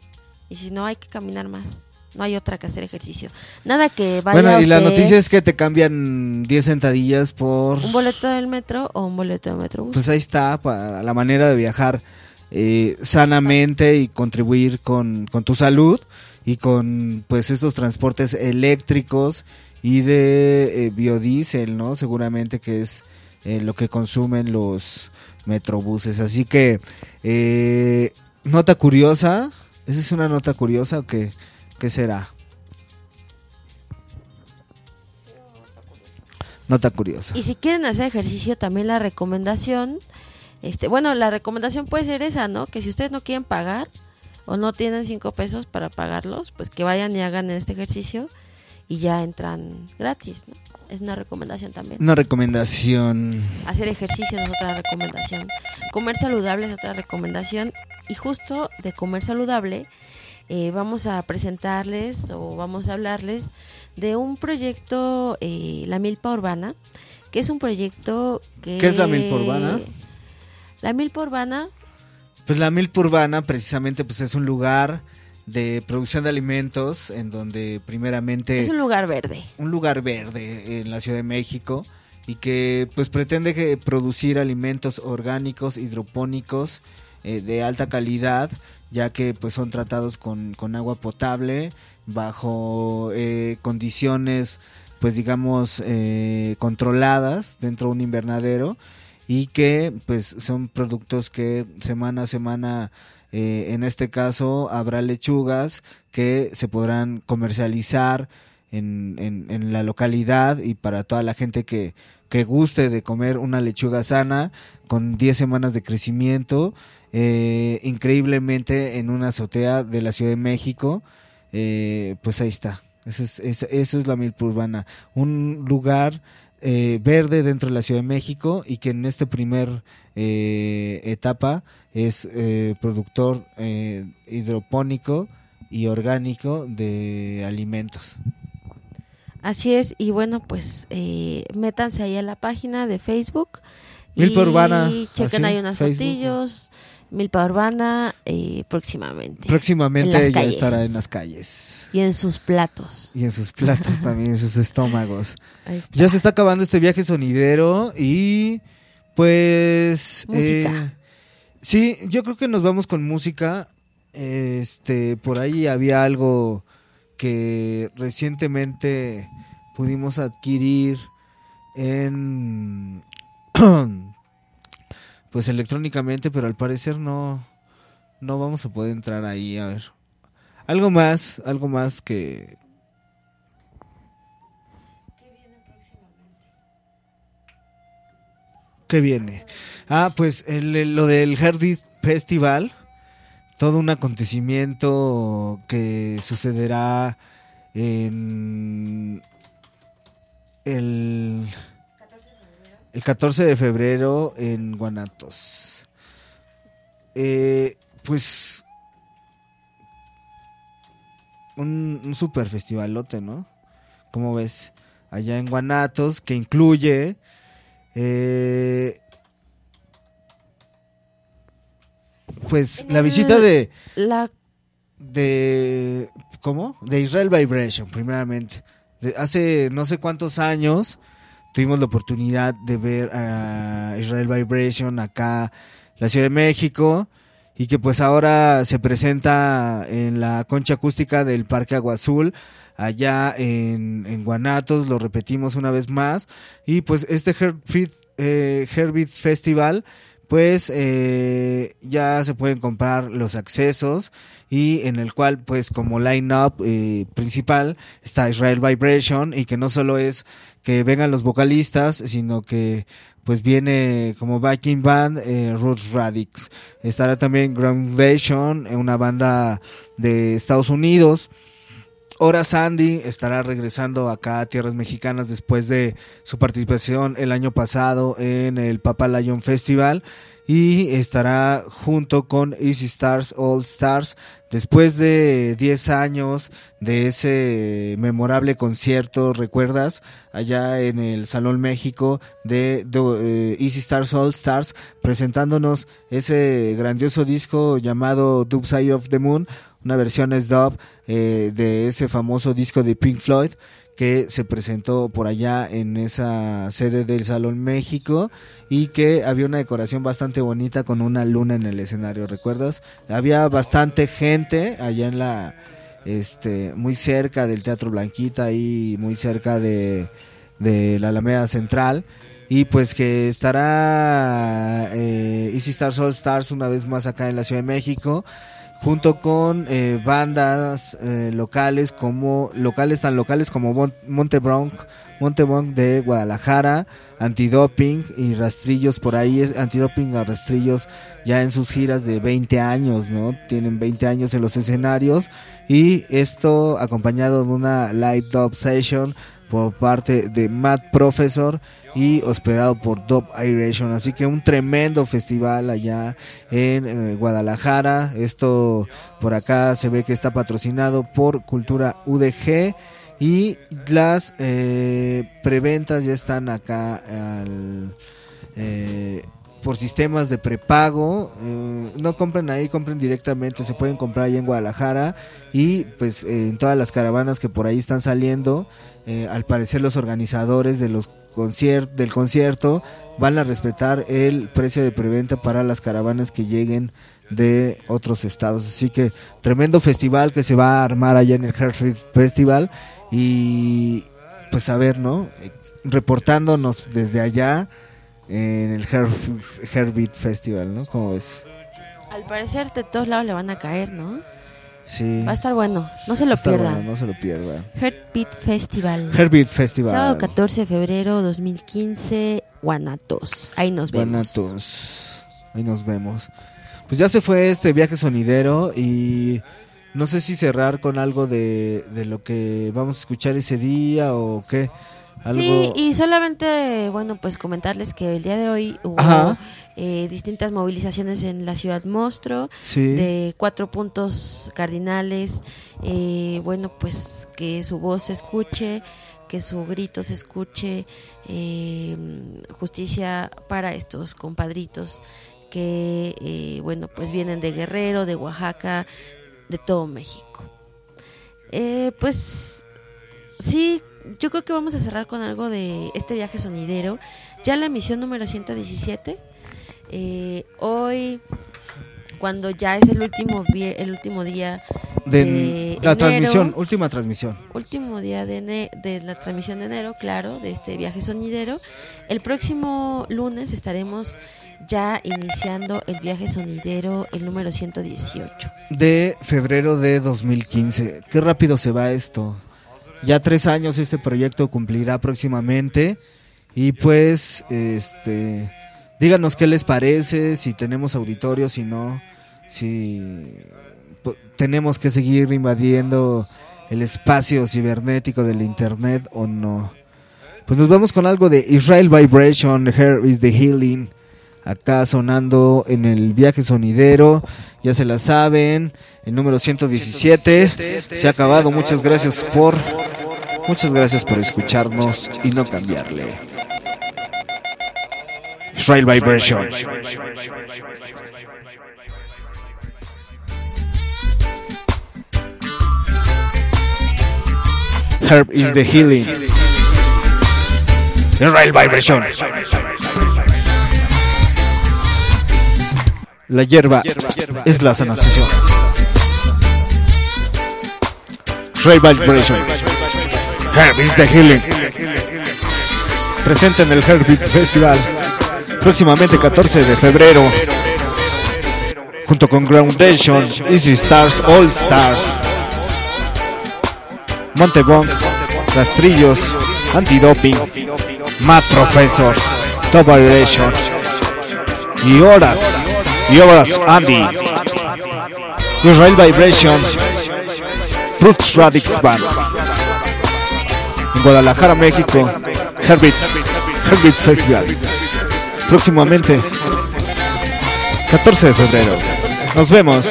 Y si no, hay que caminar más. No hay otra que hacer ejercicio. Nada que vaya bueno, y la noticia es que te cambian 10 sentadillas por... un boleto del metro o un boleto de metrobús. Pues ahí está, para la manera de viajar eh, sanamente y contribuir con, con tu salud y con pues estos transportes eléctricos y de eh, biodiesel, ¿no? Seguramente que es eh, lo que consumen los metrobuses. Así que, eh, nota curiosa, ¿esa es una nota curiosa o qué, qué será? Nota curiosa. Y si quieren hacer ejercicio, también la recomendación, este, bueno, la recomendación puede ser esa, ¿no? Que si ustedes no quieren pagar o no tienen cinco pesos para pagarlos, pues que vayan y hagan este ejercicio y ya entran gratis, ¿no? Es una recomendación también. Una recomendación. Hacer ejercicio es otra recomendación. Comer saludable es otra recomendación. Y justo de comer saludable, eh, vamos a presentarles o vamos a hablarles de un proyecto, eh, La Milpa Urbana, que es un proyecto que... ¿Qué es la Milpa Urbana? La Milpa Urbana Pues la milpa urbana precisamente pues es un lugar de producción de alimentos en donde primeramente es un lugar verde. un lugar verde en la Ciudad de México y que pues pretende producir alimentos orgánicos hidropónicos eh, de alta calidad ya que pues son tratados con, con agua potable bajo eh, condiciones pues digamos eh, controladas dentro de un invernadero y que pues son productos que semana a semana eh, en este caso habrá lechugas que se podrán comercializar en, en- en la localidad y para toda la gente que, que guste de comer una lechuga sana con 10 semanas de crecimiento eh, increíblemente en una azotea de la Ciudad de México eh, pues ahí está. Eso es, eso, es la milpa urbana. Un lugar eh, verde dentro de la Ciudad de México y que en este primer eh, etapa es eh, productor eh, hidropónico y orgánico de alimentos. Así es, y bueno, pues eh, métanse ahí a la página de Facebook. Milpa y Urbana, Chequen ahí unas Facebook. fotillos. Milpa Urbana eh, próximamente. Próximamente ya calles. estará en las calles. Y en sus platos. Y en sus platos también, en sus estómagos. Ya se está acabando este viaje sonidero y pues... Música. eh, sí, yo creo que nos vamos con música. Este, por ahí había algo que recientemente pudimos adquirir en pues electrónicamente, pero al parecer no no vamos a poder entrar ahí, a ver. Algo más, algo más que ¿Qué viene? Ah, pues lo del Herdis Festival, todo un acontecimiento que sucederá en el, el 14 de febrero en Guanatos. Eh, pues un, un super festivalote, ¿no? ¿Cómo ves? Allá en Guanatos, que incluye eh, pues la visita de la de ¿cómo? De Israel Vibration, primeramente. De- hace no sé cuántos años tuvimos la oportunidad de ver a Israel Vibration acá la Ciudad de México y que pues ahora se presenta en la concha acústica del Parque Agua Azul allá en, en Guanatos, lo repetimos una vez más. Y pues este Herbit, eh, Herbit Festival pues eh, ya se pueden comprar los accesos y en el cual pues como line-up eh, principal está Israel Vibration y que no solo es que vengan los vocalistas sino que pues viene como backing band eh, Roots Radix. Estará también Groundation una banda de Estados Unidos Hora Sandy estará regresando acá a tierras mexicanas después de su participación el año pasado en el Papa Lion Festival y estará junto con Easy Stars All Stars después de 10 años de ese memorable concierto, ¿recuerdas? Allá en el Salón México de, de, eh, Easy Stars All Stars presentándonos ese grandioso disco llamado Dub Side of the Moon, una versión es dub eh, de ese famoso disco de Pink Floyd que se presentó por allá en esa sede del Salón México y que había una decoración bastante bonita con una luna en el escenario, ¿recuerdas? Había bastante gente allá en la este muy cerca del Teatro Blanquita y muy cerca de, de la Alameda Central y pues que estará eh, Easy Stars All Stars una vez más acá en la Ciudad de México junto con eh, bandas eh, locales como locales tan locales como Mon- Montebronc Montebronc de Guadalajara Antidoping y Rastrillos por ahí es Antidoping a Rastrillos ya en sus giras de 20 años no tienen 20 años en los escenarios y esto acompañado de una live dub session por parte de Matt Professor y hospedado por Dub Iration. Así que un tremendo festival allá en eh, Guadalajara. Esto por acá se ve que está patrocinado por Cultura UDG y las eh, preventas ya están acá al, eh, por sistemas de prepago. eh, no compren ahí, compren directamente. Se pueden comprar ahí en Guadalajara y pues en todas las caravanas que por ahí están saliendo. Eh, al parecer los organizadores de los concier del concierto van a respetar el precio de preventa para las caravanas que lleguen de otros estados. Así que tremendo festival que se va a armar allá en el Heartbeat Festival y pues a ver, ¿no? Eh, Reportándonos desde allá en el Heartbeat Festival, ¿no? ¿Cómo ves? Al parecer de todos lados le van a caer, ¿no? Sí. Va a estar bueno, no se lo pierdan. bueno, no se lo pierdan. Heartbeat Festival. Heartbeat Festival. Sábado 14 de febrero 2015, Guanatos. Ahí nos vemos. Guanatos. Ahí nos vemos. Pues ya se fue este viaje sonidero y no sé si cerrar con algo de, de lo que vamos a escuchar ese día o qué. Algo... Sí, y solamente, bueno, pues comentarles que el día de hoy hubo eh, distintas movilizaciones en la ciudad monstruo Sí. de cuatro puntos cardinales. eh, bueno, pues que su voz se escuche, que su grito se escuche, eh, justicia para estos compadritos que, eh, bueno, pues vienen de Guerrero, de Oaxaca, de todo México. Eh, pues sí, yo creo que vamos a cerrar con algo de este viaje sonidero. Ya la emisión número 117. eh, hoy, cuando ya es el último, el último día De, de la enero. transmisión, última transmisión. último día de, ene- de la transmisión de enero, claro, de este viaje sonidero. El próximo lunes estaremos ya iniciando el viaje sonidero, el número 118. de febrero de 2015. Qué rápido se va esto. Ya tres años este proyecto cumplirá próximamente. Y pues, este, díganos qué les parece, si tenemos auditorio, si no, si tenemos que seguir invadiendo el espacio cibernético del internet o no. Pues nos vamos con algo de Israel Vibration, Here is the Healing. Acá sonando en el viaje sonidero, ya se la saben, el número 117 se ha acabado. Muchas gracias por muchas gracias por escucharnos y no cambiarle. Israel Vibration. Herb is the healing. Israel Vibration. La hierba es la sanación. Israel Vibration. Herb is the healing. Presente en el Herbit Festival. Próximamente 14 de febrero. Junto con Groundation, Easy Stars, All Stars. Montebonk, Rastrillos, Antidoping, Mad Professor, Top Vibration. Y horas, y horas Andy. Israel Vibration, Roots Radix Band. En Guadalajara, México, Herbit, Herbit Festival. Próximamente, 14 de febrero. Nos vemos.